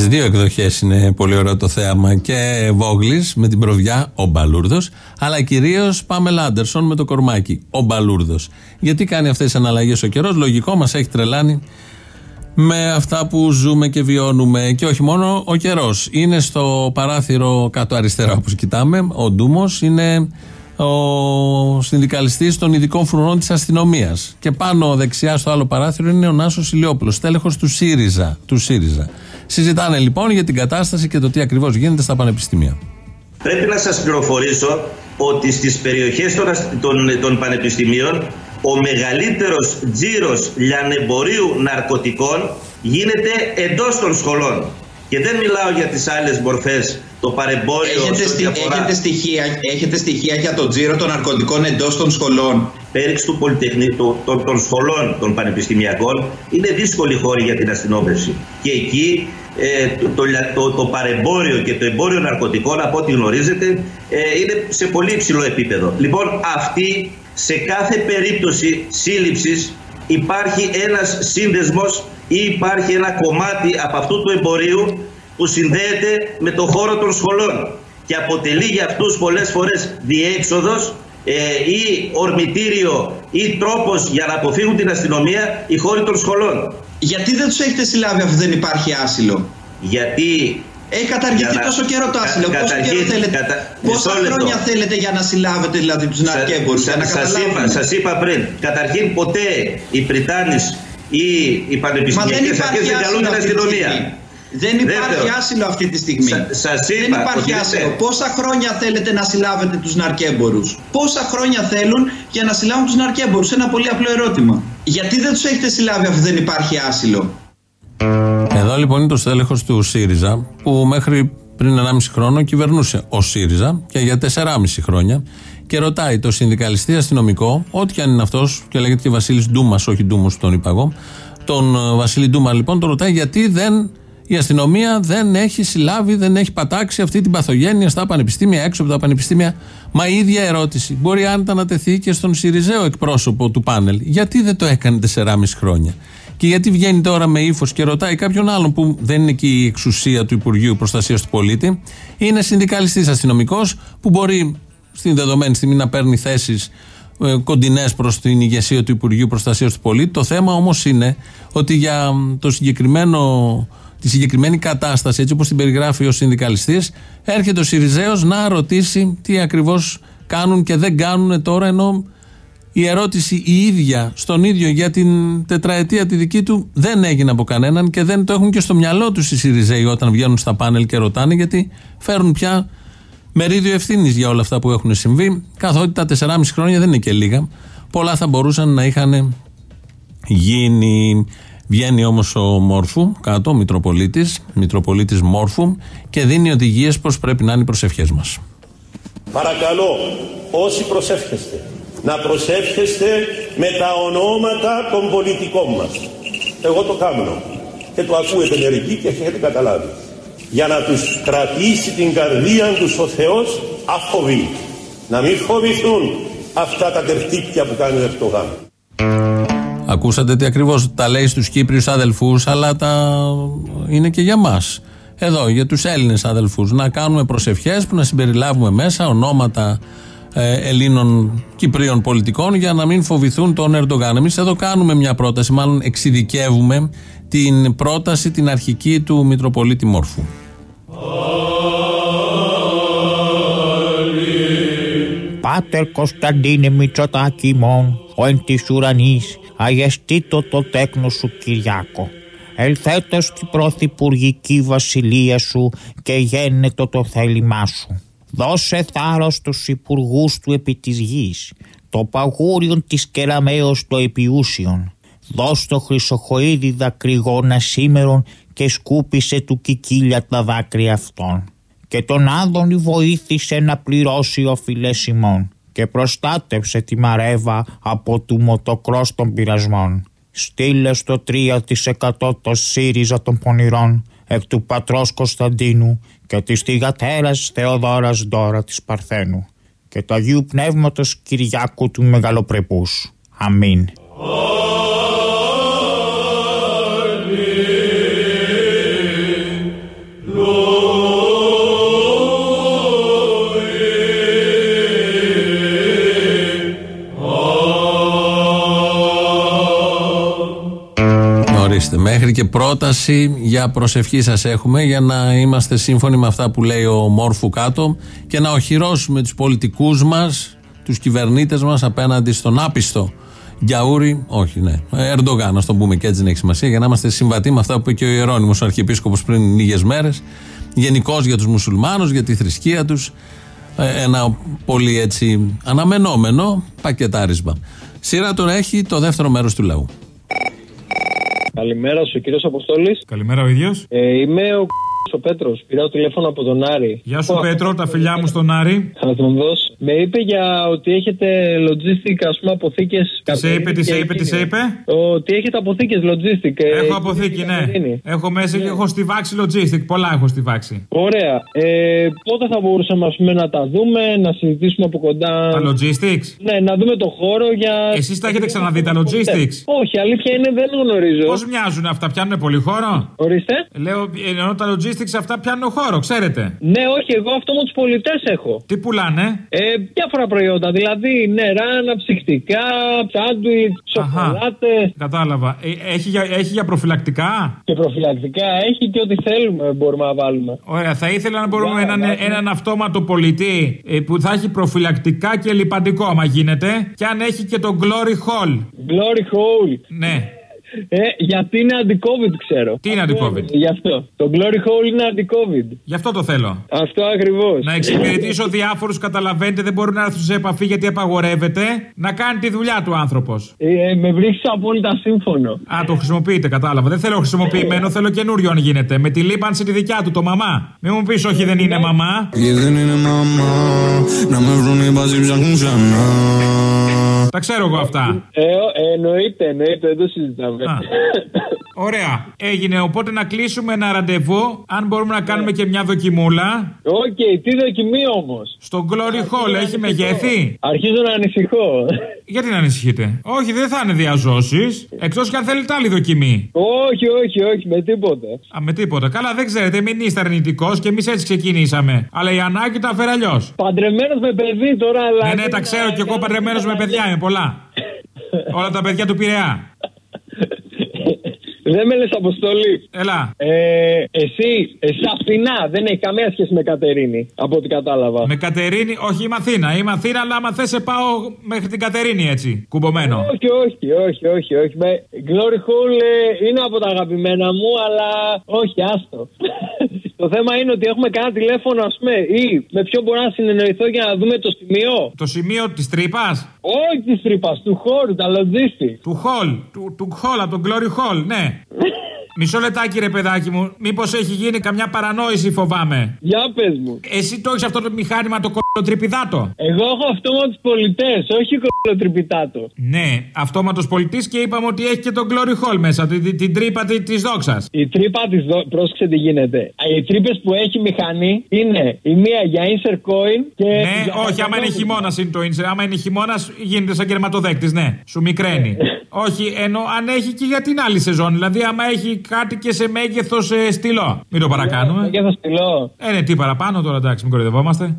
Δύο εκδοχές είναι πολύ ωραίο το θέαμα. Και Βόγλη με την προβιά, ο Μπαλούρδος, αλλά κυρίως πάμε Λάντερσον με το κορμάκι, ο Μπαλούρδος. Γιατί κάνει αυτές τις αναλλαγές ο καιρός, λογικό μας έχει τρελάνει με αυτά που ζούμε και βιώνουμε. Και όχι μόνο ο καιρός. Είναι στο παράθυρο κάτω αριστερά, όπως κοιτάμε, ο Ντούμος είναι ο συνδικαλιστής των ειδικών φρουρών της αστυνομίας. Και πάνω δεξιά στο άλλο παράθυρο είναι ο Νάσος Ηλιόπουλος, τέλεχος του ΣΥΡΙΖΑ. Του ΣΥΡΙΖΑ. Συζητάνε λοιπόν για την κατάσταση και το τι ακριβώς γίνεται στα πανεπιστήμια.
Πρέπει να σας πληροφορήσω ότι στις περιοχές των, των, των πανεπιστημίων ο μεγαλύτερος τζίρος λιανεμπορίου ναρκωτικών γίνεται εντός των σχολών. Και δεν μιλάω για τις άλλες μορφές, το παρεμπόριο...
Έχετε,
σε ό,τι
στι-
αφορά-
έχετε, στοιχεία, έχετε στοιχεία για το τζίρο των ναρκωτικών εντός των σχολών;
Πέριξ του Πολυτεχνείου, των, των, των σχολών των πανεπιστημιακών είναι δύσκολη χώρη για την αστυνόμευση. Και εκεί ε, το, το, λια- το, το παρεμπόριο και το εμπόριο ναρκωτικών, από ό,τι γνωρίζετε, ε, είναι σε πολύ υψηλό επίπεδο. Λοιπόν, αυτή σε κάθε περίπτωση σύλληψης υπάρχει ένας σύνδεσμος ή υπάρχει ένα κομμάτι από αυτού του εμπορίου που συνδέεται με το χώρο των σχολών και αποτελεί για αυτούς πολλές φορές διέξοδος ε, ή ορμητήριο ή τρόπος για να αποφύγουν την αστυνομία οι χώροι των σχολών.
Γιατί δεν τους έχετε συλλάβει αφού δεν υπάρχει άσυλο;
Γιατί...
Έχει καταργηθεί
Για να-
τόσο καιρό το
κα-
άσυλο. Πόσο
καταρχήν-
καιρό θέλετε,
κατα-
πόσα
μισό λεπτό.
χρόνια θέλετε για να συλλάβετε δηλαδή τους ναρκέμπορους. για να
Σα- σας, είπα,
καταλάβουμε;
σας είπα πριν, καταρχήν ποτέ οι Πριτάνης ή οι
Μα δεν
πανεπιστημιακές
υπάρχει
αρχές δεν καλούν
άσυλο
την
αυτή τη
αστυνομία.
στιγμή. Δεν υπάρχει
Δεύτερον,
άσυλο αυτή τη στιγμή.
Σα- σας
δεν
είπα
υπάρχει
ότι
άσυλο.
δεν-
Πόσα χρόνια θέλετε να συλλάβετε τους ναρκέμπορους; Πόσα χρόνια θέλουν για να συλλάβουν τους ναρκέμπορους; Ένα πολύ απλό ερώτημα. Γιατί δεν τους έχετε συλλάβει αφού δεν υπάρχει άσυλο;
Εδώ λοιπόν είναι το στέλεχος του ΣΥΡΙΖΑ που μέχρι πριν 1,5 χρόνο κυβερνούσε ο ΣΥΡΙΖΑ και για 4,5 χρόνια και ρωτάει το συνδικαλιστή αστυνομικό, ό,τι και αν είναι αυτός, και λέγεται και Βασίλης Ντούμας, όχι Ντούμο, τον είπα εγώ. Τον ε, Βασίλη Ντούμα λοιπόν τον ρωτάει γιατί δεν, η αστυνομία δεν έχει συλλάβει, δεν έχει πατάξει αυτή την παθογένεια στα πανεπιστήμια, έξω από τα πανεπιστήμια; Μα η ίδια ερώτηση μπορεί άνετα να τεθεί και στον Σιριζέο εκπρόσωπο του πάνελ. Γιατί δεν το έκανε 4,5 χρόνια; Και γιατί βγαίνει τώρα με ύφος και ρωτάει κάποιον άλλον που δεν είναι και η εξουσία του Υπουργείου Προστασίας του Πολίτη, είναι συνδικαλιστής αστυνομικός που μπορεί στην δεδομένη στιγμή να παίρνει θέσεις ε, κοντινές προς την ηγεσία του Υπουργείου Προστασίας του Πολίτη. Το θέμα όμως είναι ότι για το συγκεκριμένο, τη συγκεκριμένη κατάσταση, έτσι όπως την περιγράφει ο συνδικαλιστής, έρχεται ο Σιριζέος να ρωτήσει τι ακριβώς κάνουν και δεν κάνουν τώρα ενώ η ερώτηση η ίδια στον ίδιο για την τετραετία τη δική του δεν έγινε από κανέναν και δεν το έχουν και στο μυαλό τους οι Σιριζέοι όταν βγαίνουν στα πάνελ και ρωτάνε γιατί φέρουν πια μερίδιο ευθύνης για όλα αυτά που έχουν συμβεί. Καθότι τα 4,5 χρόνια δεν είναι και λίγα. Πολλά θα μπορούσαν να είχαν γίνει. Βγαίνει όμως ο Μόρφου κάτω, ο Μητροπολίτης, Μητροπολίτης Μόρφου και δίνει οδηγίες πώς πρέπει να είναι οι προσευχές μας.
Παρακαλώ όσοι προσεύχεστε να προσεύχεστε με τα ονόματα των πολιτικών μας. Εγώ το κάνω και το ακούετε μερικοί και έχετε καταλάβει. Για να τους κρατήσει την καρδία τους ο Θεός αφοβή. Να μην φοβηθούν αυτά τα τερτύπια που κάνει ο Ερτογάν.
Ακούσατε τι ακριβώς τα λέει στους Κύπριους αδελφούς, αλλά τα είναι και για μας. Εδώ, για τους Έλληνες αδελφούς. Να κάνουμε προσευχές που να συμπεριλάβουμε μέσα ονόματα ε, Ελλήνων Κυπρίων πολιτικών για να μην φοβηθούν τον Ερντογάν. Εμείς εδώ κάνουμε μια πρόταση, μάλλον εξειδικεύουμε την πρόταση την αρχική του Μητροπολίτη Μόρφου.
Πάτερ Κωνσταντίνε Μητσοτάκη ημών, ο εν της ουρανής, αγεστήτω το τέκνος σου Κυριάκο. Ελθέτω στην πρωθυπουργική βασιλεία σου και γένετο το θέλημά σου. Δώσε θάρρος στους υπουργούς του επί της γης, το παγούριον της κεραμαίος το επιούσιον. Δώσ' το χρυσοχοίδι δακρυγόνα σήμερον και σκούπισε του κικίλια τα δάκρυα αυτών. Και τον Άδωνη βοήθησε να πληρώσει οφειλές ημών και προστάτευσε τη Μαρέβα από του μοτοκρός των πειρασμών. Στείλε στο 3% το ΣΥΡΙΖΑ των πονηρών εκ του πατρός Κωνσταντίνου και της θυγατέρας Θεοδόρας Ντόρα της Παρθένου και του Αγίου Πνεύματος Κυριάκου του Μεγαλοπρεπούς. Αμήν.
Μέχρι και πρόταση για προσευχή σας έχουμε για να είμαστε σύμφωνοι με αυτά που λέει ο Μόρφου κάτω και να οχυρώσουμε τους πολιτικούς μας, τους κυβερνήτες μας απέναντι στον άπιστο Γιαούρι, όχι, ναι. Ερντογάν, να το πούμε και έτσι δεν έχει σημασία, για να είμαστε συμβατοί με αυτά που είπε και ο Ιερόνιμο ο Αρχιεπίσκοπος πριν λίγες μέρες. Γενικώς για τους μουσουλμάνους, για τη θρησκεία τους. Ένα πολύ έτσι αναμενόμενο πακετάρισμα. Σειρά τώρα έχει το δεύτερο μέρος του λαού.
Καλημέρα σου, κύριος Αποστόλης.
Καλημέρα ο ίδιος.
Ε, είμαι ο ο Πέτρος. Πήρα τηλέφωνο από τον Άρη.
Γεια σου, Πέτρο, τα φιλιά μου στον Άρη.
Θα τον δώσω. Με είπε για ότι έχετε logistic, ας πούμε, αποθήκες.
Τι σε είπε, τι σε είπε, τι σε είπε;
Ότι έχετε αποθήκες logistic. ε,
Έχω αποθήκη, ναι. Έχω μέσα και έχω στη βάξη logistic. Πολλά έχω στη βάξη.
Ωραία. Ε, πότε θα μπορούσαμε ας πούμε, να τα δούμε, να συζητήσουμε από κοντά;
Τα logistics;
Ναι, να δούμε το χώρο για.
Εσείς τα έχετε ξαναδεί τα logistics;
Όχι, αλήθεια είναι δεν γνωρίζω.
Πώς μοιάζουν αυτά, πιάνουν πολύ χώρο;
Ορίστε.
Λέω, ενώ τα logistics αυτά πιάνουν χώρο, ξέρετε.
Ναι, όχι, εγώ αυτό με τους πολιτές έχω.
Τι πουλάνε;
Ε, διάφορα προϊόντα, δηλαδή νερά, αναψυκτικά, σάντουιτς, σοκολάτες.
Κατάλαβα. Ε, έχει, για, έχει για προφυλακτικά;
Και προφυλακτικά έχει και ό,τι θέλουμε μπορούμε να βάλουμε.
Ωραία, θα ήθελα να μπορούμε έναν, έναν αυτόματο πολιτή ε, που θα έχει προφυλακτικά και λιπαντικό, άμα γίνεται. Και αν έχει και το Glory Hall.
Glory Hole.
Ναι.
Ε, γιατί είναι αντι-COVID, ξέρω.
Τι είναι αντι-COVID?
Γι' αυτό. Το Glory Hole είναι αντι-COVID.
Γι' αυτό το θέλω.
Αυτό ακριβώς.
Να εξυπηρετήσω διάφορους, καταλαβαίνετε, δεν μπορούν να έρθουν σε επαφή γιατί απαγορεύεται. Να κάνει τη δουλειά του άνθρωπος.
Ε, με βρίσκεις απόλυτα σύμφωνο.
Α, το χρησιμοποιείτε, κατάλαβα. Δεν θέλω χρησιμοποιημένο, θέλω καινούριο αν γίνεται. Με τη λίπανση τη δικιά του, το μαμά. Μην μου πεις, όχι, δεν είναι μαμά.
Και δεν είναι μαμά Να με βρουν οι μπάτσοι ψάχνουν ξανά
Τα ξέρω εγώ αυτά.
Ε, ε, εννοείται, εννοείται, δεν το συζητάμε.
Ωραία. Έγινε. Οπότε να κλείσουμε ένα ραντεβού. Αν μπορούμε να κάνουμε και μια δοκιμούλα.
Οκ, τι δοκιμή όμως;
Στο glory hole έχει μεγέθη;
Αρχίζω να ανησυχώ.
Γιατί να ανησυχείτε; Όχι, δεν θα είναι διά ζώσης. Εκτός και αν θέλετε άλλη δοκιμή.
Όχι, όχι, όχι, με τίποτα.
Α, με τίποτα. Καλά, δεν ξέρετε, μην είστε αρνητικός και εμείς έτσι ξεκινήσαμε. Αλλά η ανάγκη τα φέρει αλλιώς.
Παντρεμένος με παιδί τώρα, αλλά.
Ναι, ναι, τα ξέρω κι εγώ παντρεμένος με παιδιά είμαι πολλά. Όλα τα παιδιά του Πειραιά.
Δεν με λες αποστολή.
Έλα.
Ε, εσύ, εσύ Αθηνά, δεν έχει καμία σχέση με Κατερίνη, από ό,τι κατάλαβα.
Με Κατερίνη, όχι είμαι Αθήνα. Είμαι Αθήνα, αλλά άμα θες σε πάω μέχρι την Κατερίνη έτσι. Κουμπωμένο.
Όχι, όχι, όχι, όχι. όχι. Με Glory Hole ε, είναι από τα αγαπημένα μου, αλλά όχι, άστο. Το θέμα είναι ότι έχουμε κανένα τηλέφωνο, ας πούμε, ή με ποιο μπορώ να συνεννοηθώ για να δούμε το σημείο.
Το σημείο της τρύπας;
Όχι της τρύπας, του χώρου, τα logistics.
Του hall, του, του hall, από τον Glory Hall, ναι. Μισό λεπτάκι, ρε παιδάκι μου. Μήπως έχει γίνει καμιά παρανόηση, φοβάμαι.
Για πες μου.
Εσύ το έχεις αυτό το μηχάνημα το κολοτριπιδάτο.
Εγώ έχω αυτόματου πολιτές, όχι κολοτριπιτάτο.
Ναι, αυτόματος πολιτής και είπαμε ότι έχει και τον Glory Hall μέσα, την, την τρύπα τη δόξας.
Η τρύπα της δόξα, πρόσεξε τι γίνεται. Οι τρύπες που έχει μηχανή είναι η μία για insert coin και.
Ναι,
για
όχι, άμα είναι χειμώνας είναι το insert. Άμα είναι χειμώνας γίνεται σαν κερματοδέκτης, ναι. Σου μικραίνει. όχι, ενώ αν έχει και για την άλλη σεζόν. Δηλαδή, άμα έχει κάτι και σε μέγεθος ε, στυλό. Μην το παρακάνουμε.
Μέγεθος στυλό.
Ε, ναι, τι παραπάνω τώρα, εντάξει, μην κοροϊδευόμαστε.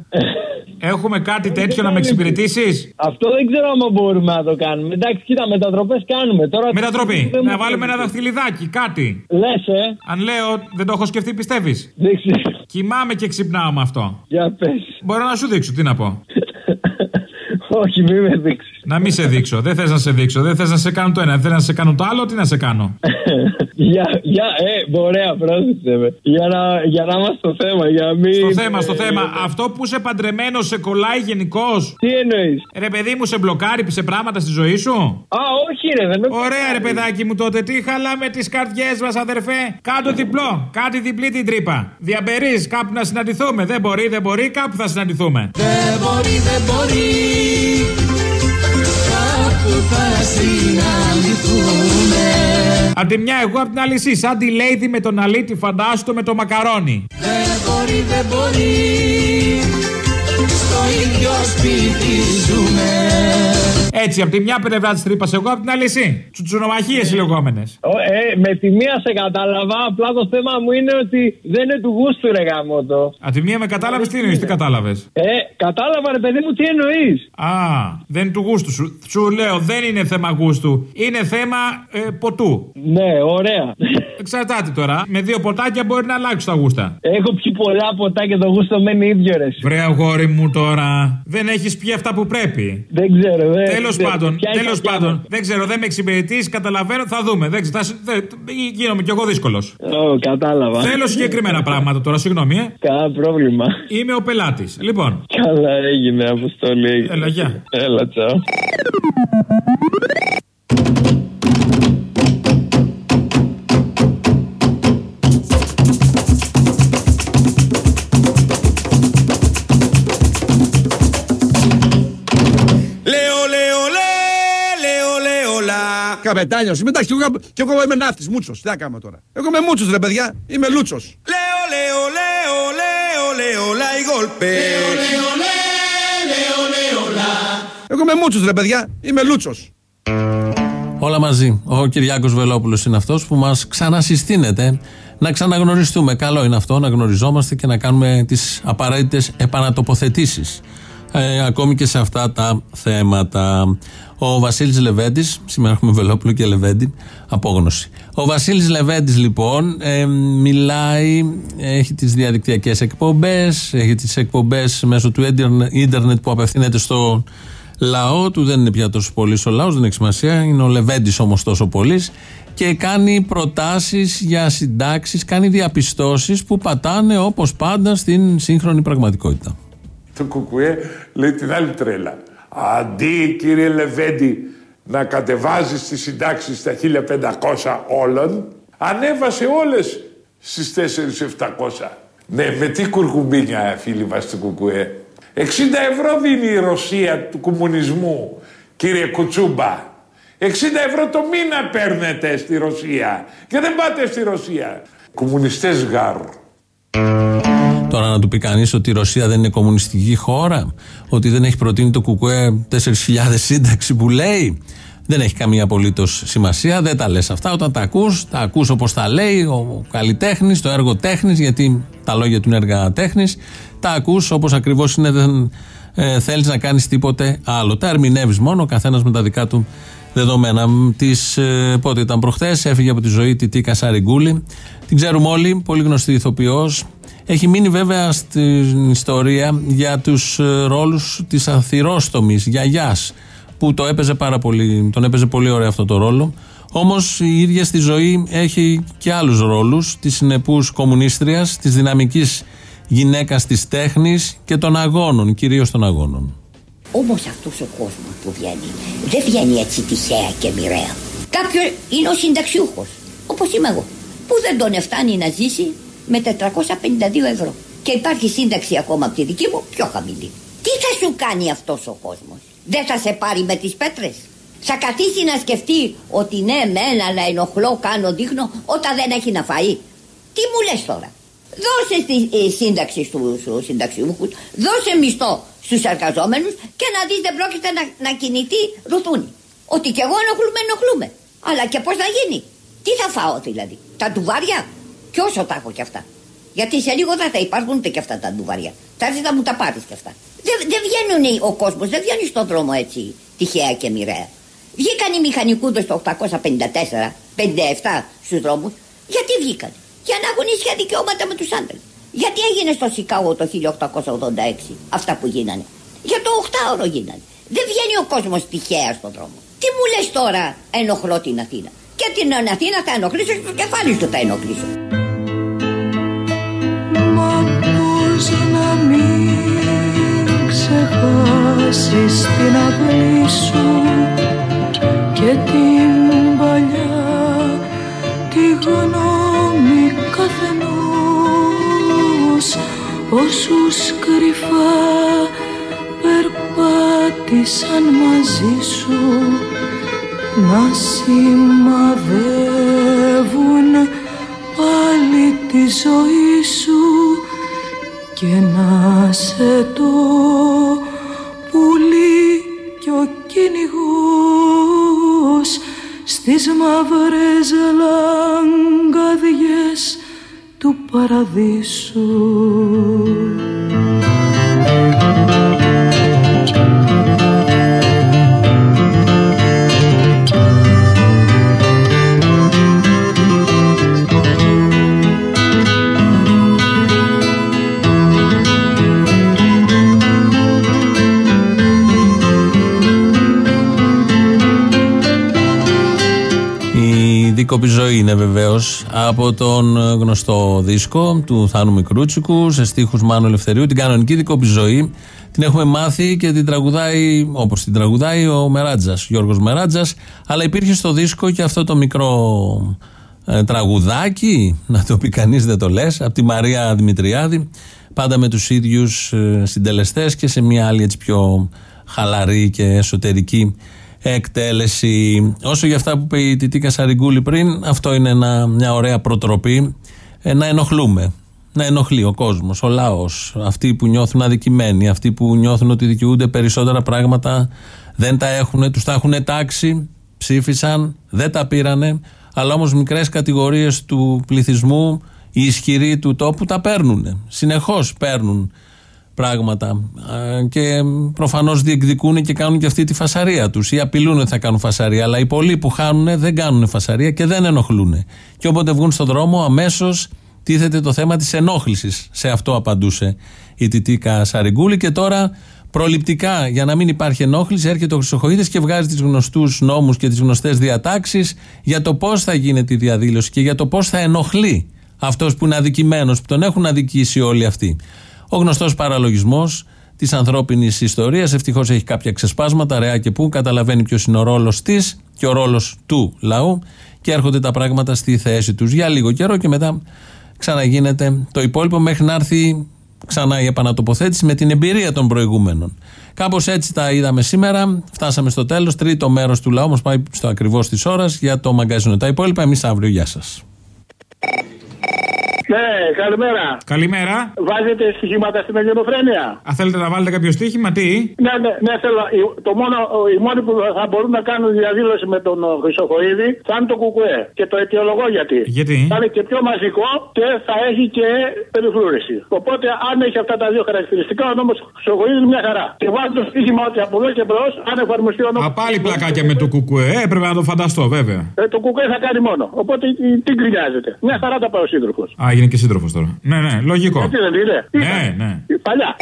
Έχουμε κάτι τέτοιο να με εξυπηρετήσεις;
Αυτό δεν ξέρω αν μπορούμε να το κάνουμε. Εντάξει, κοίτα, μετατροπές κάνουμε. Τώρα
Μετατροπή. Να βάλουμε ένα δαχτυλιδάκι, κάτι.
Λες, ε.
Αν λέω, δεν το έχω σκεφτεί, πιστεύεις;
Δεν ξέρω.
Κοιμάμαι και ξυπνάω με αυτό.
Για πες.
Μπορώ να σου δείξω, τι να πω.
Όχι, μην με δείξεις.
Να μην σε δείξω. Δεν θες να σε δείξω. Δεν θες να σε κάνω το ένα. Δεν θες να σε κάνω το άλλο. Τι να σε κάνω;
για, για, ε, ωραία, πρόσεξε με. Για να, για να είμαστε στο θέμα. Για να μην...
Στο θέμα, στο θέμα. Αυτό που είσαι παντρεμένος σε κολλάει γενικώς.
Τι εννοείς;
Ρε παιδί μου, σε μπλοκάρει σε πράγματα στη ζωή σου;
Α, όχι, ρε, δεν με
Ωραία, ρε παιδάκι μου τότε. Τι χαλάμε τις καρδιές μας, αδερφέ; Κάτω διπλό. Κάτι διπλή την τρύπα. Διαμπερείς κάπου να συναντηθούμε. Δεν μπορεί, δεν μπορεί, κάπου θα συναντηθούμε.
Δεν μπορεί, δεν μπορεί Κάπου θα συναντηθούμε
Απ' τη μια εγώ, απ' την άλλη εσύ. Σαν τη Lady με τον αλήτη, φαντάστο με το μακαρόνι.
Δεν μπορεί, δεν μπορεί Στο ίδιο σπίτι ζούμε
Έτσι, από τη μια πλευρά της τρύπας εγώ, από την άλλη εσύ. Τσουτσουνομαχίε οι λεγόμενες.
Ω, Ε, με τη μία σε κατάλαβα, απλά το θέμα μου είναι ότι δεν είναι του γούστου ρε γαμότο.
Από τη μία με κατάλαβες, τι εννοείς, τι κατάλαβες;
Ε, κατάλαβα ρε παιδί μου τι εννοείς.
Α, δεν είναι του γούστου σου. Σου λέω, δεν είναι θέμα γούστου. Είναι θέμα ε, ποτού.
Ναι, ωραία.
Εξαρτάται τώρα. Με δύο ποτάκια μπορεί να αλλάξει τα γούστα.
Έχω πιει πολλά ποτά και το γούστο μένει ίδιο ρε.
Βρε αγόρι μου τώρα. Δεν έχεις πιει αυτά που πρέπει.
Δεν ξέρω, δεν
Τέλος
ξέρω.
πάντων,
Ποια είναι
τέλος
τα πιάτα.
πάντων. Δεν ξέρω, δεν με εξυπηρετείς, καταλαβαίνω, θα δούμε. Δεν ξέρω, θα συ- δεν- γίνομαι κι εγώ δύσκολος.
Ω, κατάλαβα.
Θέλω συγκεκριμένα πράγματα τώρα, συγγνώμη, ε.
Κανένα πρόβλημα.
Είμαι ο πελάτης. Λοιπόν,
Καλά έγινε, Αποστολή.
Έλα, γεια.
Έλα, τσαο.
Καπετάνιο, εντάξει, κι εγώ, κι εγώ είμαι ναύτης, μούτσο. Τι θα κάνω τώρα. Εγώ είμαι μούτσο, ρε παιδιά. Είμαι λούτσος. Λέω, λέω, λέω, λέω, λέω, λα, η γολπέ. Εγώ είμαι μούτσο, ρε παιδιά. Είμαι λούτσος.
Όλα μαζί. Ο Κυριάκος Βελόπουλος είναι αυτός που μας ξανασυστήνεται να ξαναγνωριστούμε. Καλό είναι αυτό, να γνωριζόμαστε και να κάνουμε τις απαραίτητες επανατοποθετήσεις. Ε, ακόμη και σε αυτά τα θέματα. Ο Βασίλης Λεβέντης, σήμερα έχουμε Βελόπουλο και Λεβέντη, απόγνωση. Ο Βασίλης Λεβέντης, λοιπόν, ε, μιλάει, έχει τις διαδικτυακές εκπομπές, έχει τις εκπομπές μέσω του ίντερνετ- ίντερνετ που απευθύνεται στο λαό του. Δεν είναι πια τόσο πολύς ο λαός, δεν έχει σημασία. Είναι ο Λεβέντης όμως τόσο πολύς. Και κάνει προτάσεις για συντάξεις, κάνει διαπιστώσεις που πατάνε όπως πάντα στην σύγχρονη πραγματικότητα.
Το κουκουέ λέει την άλλη τρέλα. Αντί κύριε Λεβέντη να κατεβάζεις τις συντάξεις στα 1500 όλων, ανέβασε όλες στις 4700. Ναι, με τι κουρκουμπίνια φίλοι μας του κουκουέ. 60 ευρώ δίνει η Ρωσία του κομμουνισμού, κύριε Κουτσούμπα. 60 ευρώ το μήνα παίρνετε στη Ρωσία και δεν πάτε στη Ρωσία. Κομμουνιστές γάρ.
Τώρα να του πει κανείς ότι η Ρωσία δεν είναι κομμουνιστική χώρα, ότι δεν έχει προτείνει το ΚΚΕ 4.000 σύνταξη που λέει. Δεν έχει καμία απολύτως σημασία, δεν τα λες αυτά. Όταν τα ακούς, τα ακούς όπως τα λέει ο καλλιτέχνης, το έργο τέχνης, γιατί τα λόγια του είναι έργα τέχνης. Τα ακούς όπως ακριβώς είναι, δεν ε, θέλεις να κάνεις τίποτε άλλο. Τα ερμηνεύεις μόνο, ο καθένας με τα δικά του δεδομένα. Τη ε, πότε ήταν προχθές, έφυγε από τη ζωή τη Τίκα Σαριγκούλη. Την ξέρουμε όλοι, πολύ γνωστή ηθοποιός. Έχει μείνει βέβαια στην ιστορία για τους ε, ρόλους της αθυρόστομης γιαγιάς που το έπαιζε πάρα πολύ, τον έπαιζε πολύ ωραία αυτό το ρόλο. Όμως η ίδια στη ζωή έχει και άλλους ρόλους της συνεπούς κομμουνίστριας, της δυναμικής γυναίκας της τέχνης και των αγώνων, κυρίως των αγώνων.
Όμως αυτός ο κόσμος που βγαίνει δεν βγαίνει έτσι τυχαία και μοιραία. Κάποιος είναι ο συνταξιούχος, όπως είμαι εγώ, που δεν τον φτάνει να ζήσει με 452 ευρώ. Και υπάρχει σύνταξη ακόμα από τη δική μου πιο χαμηλή. Τι θα σου κάνει αυτός ο κόσμος, Δεν θα σε πάρει με τις πέτρες; Θα καθίσει να σκεφτεί ότι ναι, μένα να ενοχλώ, κάνω, δείχνω, όταν δεν έχει να φάει; Τι μου λες τώρα; Δώσε τη ε, σύνταξη στους στους συνταξιούχους, δώσε μισθό στους εργαζόμενους και να δεις δεν πρόκειται να, να κινηθεί ρουθούνι. Ότι κι εγώ ενοχλούμε, ενοχλούμε. Αλλά και πώς θα γίνει; Τι θα φάω δηλαδή; Τα ντουβάρια; Και όσο τα έχω κι αυτά. Γιατί σε λίγο δεν θα υπάρχουν ούτε κι αυτά τα ντουβάρια. Θα έρθει να μου τα πάρεις κι αυτά. Δεν, δεν βγαίνουν οι- ο κόσμος, δεν βγαίνει στον δρόμο έτσι τυχαία και μοιραία. Βγήκαν οι μηχανικούδες το 854, 57 στους δρόμους. Γιατί βγήκαν; Για να έχουν ίσια δικαιώματα με τους άντρες. Γιατί έγινε στο Σικάγο το 1886 αυτά που γίνανε; Για το 8ωρο γίνανε. Δεν βγαίνει ο κόσμος τυχαία στον δρόμο. Τι μου λες τώρα ενοχλώ την Αθήνα. Και την Αθήνα θα ενοχλήσω και το κεφάλι σου θα ενοχλήσω.
Την αυλή σου και την παλιά τη γνώμη καθενός. Όσους κρυφά περπάτησαν μαζί σου να σημαδεύουν πάλι τη ζωή σου και να σε μαύρες λαγκαδιές του παραδείσου.
Είναι βεβαίως από τον γνωστό δίσκο του Θάνου Μικρούτσικου σε στίχους Μάνου Ελευθερίου. Την κανονική δίκοπη ζωή την έχουμε μάθει και την τραγουδάει όπως την τραγουδάει ο Μεράτζα, Γιώργος Μεράτζα. Αλλά υπήρχε στο δίσκο και αυτό το μικρό ε, τραγουδάκι, να το πει κανείς δεν το λες, από τη Μαρία Δημητριάδη. Πάντα με τους ίδιους ε, συντελεστές και σε μια άλλη έτσι πιο χαλαρή και εσωτερική εκτέλεση. Όσο για αυτά που είπε η Τιτίκα Σαριγκούλη πριν, αυτό είναι ένα, μια ωραία προτροπή ε, να ενοχλούμε. Να ενοχλεί ο κόσμος, ο λαός. Αυτοί που νιώθουν αδικημένοι, αυτοί που νιώθουν ότι δικαιούνται περισσότερα πράγματα, δεν τα έχουν, τους τα έχουν τάξει, ψήφισαν, δεν τα πήρανε. Αλλά όμως μικρές κατηγορίες του πληθυσμού, οι ισχυροί του τόπου τα παίρνουν. Συνεχώς παίρνουν πράγματα. Ε, Και προφανώς διεκδικούν και κάνουν και αυτή τη φασαρία τους. Ή απειλούν ότι θα κάνουν φασαρία. Αλλά οι πολλοί που χάνουν δεν κάνουν φασαρία και δεν ενοχλούν. Και όποτε βγουν στον δρόμο, αμέσως τίθεται το θέμα της ενόχλησης. Σε αυτό απαντούσε η Τιτίκα Σαριγκούλη. Και τώρα προληπτικά, για να μην υπάρχει ενόχληση, έρχεται ο Χρυσοχοίδης και βγάζει του γνωστούς νόμους και τις γνωστές διατάξεις για το πώς θα γίνεται η διαδήλωση και για το πώς θα ενοχλεί αυτός που είναι αδικημένος, που τον έχουν αδικήσει όλοι αυτοί. Ο γνωστός παραλογισμός της ανθρώπινης ιστορίας. Ευτυχώς έχει κάποια ξεσπάσματα, αραιά και πού, καταλαβαίνει ποιος είναι ο ρόλος της και ο ρόλος του λαού και έρχονται τα πράγματα στη θέση τους για λίγο καιρό και μετά ξαναγίνεται το υπόλοιπο μέχρι να έρθει ξανά η επανατοποθέτηση με την εμπειρία των προηγούμενων. Κάπως έτσι τα είδαμε σήμερα. Φτάσαμε στο τέλος. Τρίτο μέρος του λαού μας πάει στο ακριβώς της ώρας για το μαγκαζίνο. Τα υπόλοιπα εμείς αύριο. Γεια σας.
Ναι, καλημέρα.
Καλημέρα.
Βάζετε στοιχήματα στην ελληνοφρένεια.
Α, θέλετε να βάλετε κάποιο στοίχημα, τι;
Ναι, ναι, ναι, θέλω. Οι- Το μόνο, οι μόνοι που θα μπορούν να κάνουν διαδήλωση με τον ο, Χρυσοχοίδη θα είναι το Κουκουέ. Και το αιτιολογώ γιατί.
Γιατί;
Θα είναι και πιο μαζικό και θα έχει και περιφρούρηση. Οπότε, αν έχει αυτά τα δύο χαρακτηριστικά, ο νόμος Χρυσοχοίδης είναι μια χαρά. Και βάζει το στοίχημα ότι από εδώ και μπρος, αν εφαρμοστεί ο νόμος.
Α, πάλι πλακάκια με το κουκουέ. Ε, έπρεπε να το φανταστώ, βέβαια.
Ε, το κουκουέ θα κάνει μόνο. Οπότε τι, τι γκρινιάζεται. Μια χαρά τα πάει ο σύντροφος.
Α, έγινε και σύντροφος τώρα. Ναι, ναι, λογικό.
Έτσι δεν είναι.
Ναι, ναι.
Παλιά.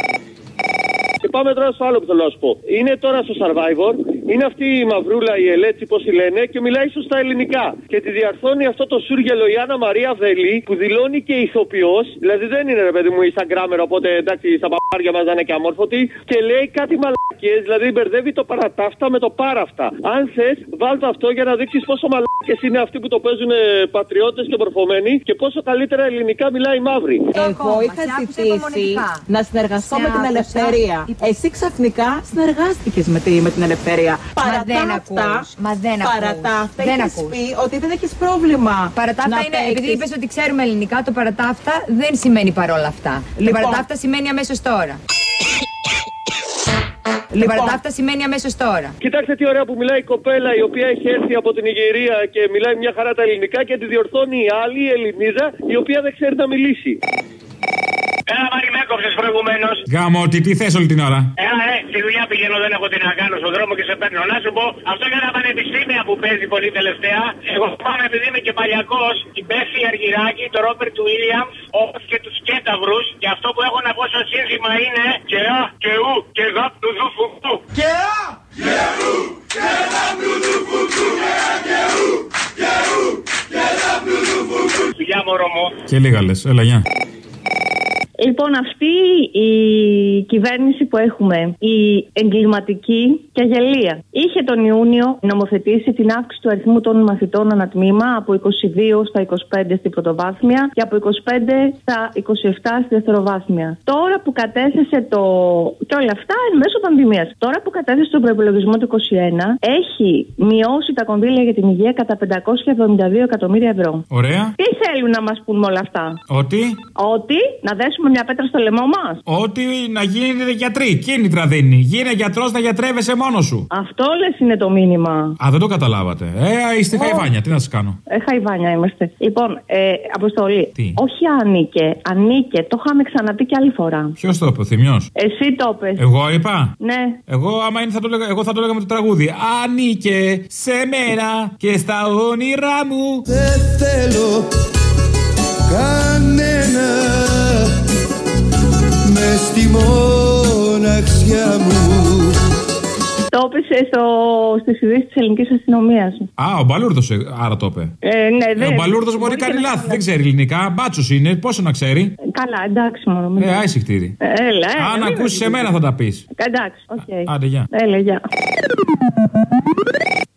Και πάμε τώρα στο άλλο που θέλω να σου πω. Είναι τώρα στο Survivor, είναι αυτή η μαυρούλα, η Ελέτσι, πώς τη λένε, και μιλάει σωστά ελληνικά. Και τη διαρθώνει αυτό το σούργελο η Άννα Μαρία Βελή, που δηλώνει και ηθοποιός. Δηλαδή δεν είναι ρε παιδί μου Instagrammer, οπότε εντάξει, στα παπάρια μας να είναι και αμόρφωτη. Και λέει κάτι μαλακίε, δηλαδή μπερδεύει το παρατάφτα με το πάραφτα. Αν θες, βάλτε αυτό για να δείξεις πόσο μαλακίε είναι αυτοί που το παίζουν πατριώτες και μορφωμένοι και πόσο καλύτερα ελληνικά μιλάει η μαύρη.
Εγώ είχα ζητήσει να συνεργαστώ με την ελευθερία. Εσύ ξαφνικά συνεργάστηκες με, τη, με την ελευθερία.
Μα δεν
αυτά,
ακούς. Μα δεν
παρά
ακούς.
τα αυτά
Δεν
έχεις
ακούς.
πει ότι δεν έχεις πρόβλημα.
Παρατάφτα
να
είναι,
παίξεις.
επειδή είπες ότι ξέρουμε ελληνικά, το παρατάφτα δεν σημαίνει παρόλα αυτά. Το
Λοιπόν.
παρατάφτα σημαίνει αμέσως τώρα. Το παρατάφτα σημαίνει αμέσως τώρα.
Κοιτάξτε τι ωραία που μιλάει η κοπέλα η οποία έχει έρθει από την Ιγυρία και μιλάει μια χαρά τα ελληνικά και τη διορθώνει η άλλη, η Ελληνίδα, η οποία δεν ξέρει να μιλήσει.
Έλα, Μάρι, με έκοψες προηγουμένως.
Γάμο, τι, τι θες όλη την ώρα;
Έλα, ε, στη δουλειά πηγαίνω, δεν έχω τι να κάνω στον δρόμο και σε παίρνω. Να σου πω, αυτό για τα πανεπιστήμια που παίζει πολύ τελευταία. Εγώ πάνω επειδή είμαι και παλιακός, την Πέφη Αργυράκη, το Ρόμπερτ του Βίλιαμς, όπως και τους Κέταυρου. Και αυτό που έχω να πω στο σύνθημα είναι και α, και ου, και γα, του δου, φουκτού. Και α, και ου, και γα, του δου, φουκτού. Και α, και ου, και ου, και γα, του δου, φουκτού. Γεια, μωρό μου.
Και λίγα λες, έλα, γεια.
Λοιπόν, αυτή η κυβέρνηση που έχουμε, η εγκληματική και αγελία, είχε τον Ιούνιο νομοθετήσει την αύξηση του αριθμού των μαθητών ανατμήμα από 22 στα 25 στην πρωτοβάθμια και από 25 στα 27 στη δευτεροβάθμια. Τώρα που κατέθεσε το. και όλα αυτά εν μέσω πανδημίας. Τώρα που κατέθεσε τον προπολογισμό του 21, έχει μειώσει τα κονδύλια για την υγεία κατά 572 εκατομμύρια ευρώ.
Ωραία.
Τι θέλουν να μας πούν με όλα αυτά;
Ότι;
Ότι να δέσουμε μια πέτρα στο λαιμό μας.
Ότι να γίνετε γιατροί. Κίνητρα δίνει. Γίνε γιατρός να γιατρεύεσαι μόνος σου.
Αυτό λες είναι το μήνυμα.
Α, δεν το καταλάβατε. Ε, είστε
Ω.
χαϊβάνια. Τι να σας κάνω;
Ε, χαϊβάνια είμαστε. Λοιπόν, ε, Αποστολή.
Τι;
Όχι ανήκε, ανήκε. Το είχαμε ξαναπεί και άλλη φορά.
Ποιος το είπε, ο Θημιός;
Εσύ το πες.
Εγώ είπα;
Ναι.
Εγώ, άμα είναι, θα το λέγα, εγώ θα το λέγα με το τραγούδι. Ανήκε σε μένα και στα όνειρά μου.
Δεν θέλω κανένα με στη μοναξιά μου
Το έπεσε στο, στις ειδήσεις της ελληνικής αστυνομίας.
Α, ο Μπαλούρδος άρα το είπε.
Ε, ναι,
Ε,
δεν-
ο Μπαλούρδο μπορεί να
και
κάνει
να-
λάθη, δεν ξέρει ελληνικά. Μπάτσος είναι, πόσο να ξέρει.
Καλά, εντάξει μόνο. μην-
Ε, άι σιχτίρι.
Ε, Έλα, έλα.
Αν
μην
ακούσεις
με-
εμένα θα τα πεις.
Εντάξει, οκ.
Άντε, γεια.
Έλα, γεια.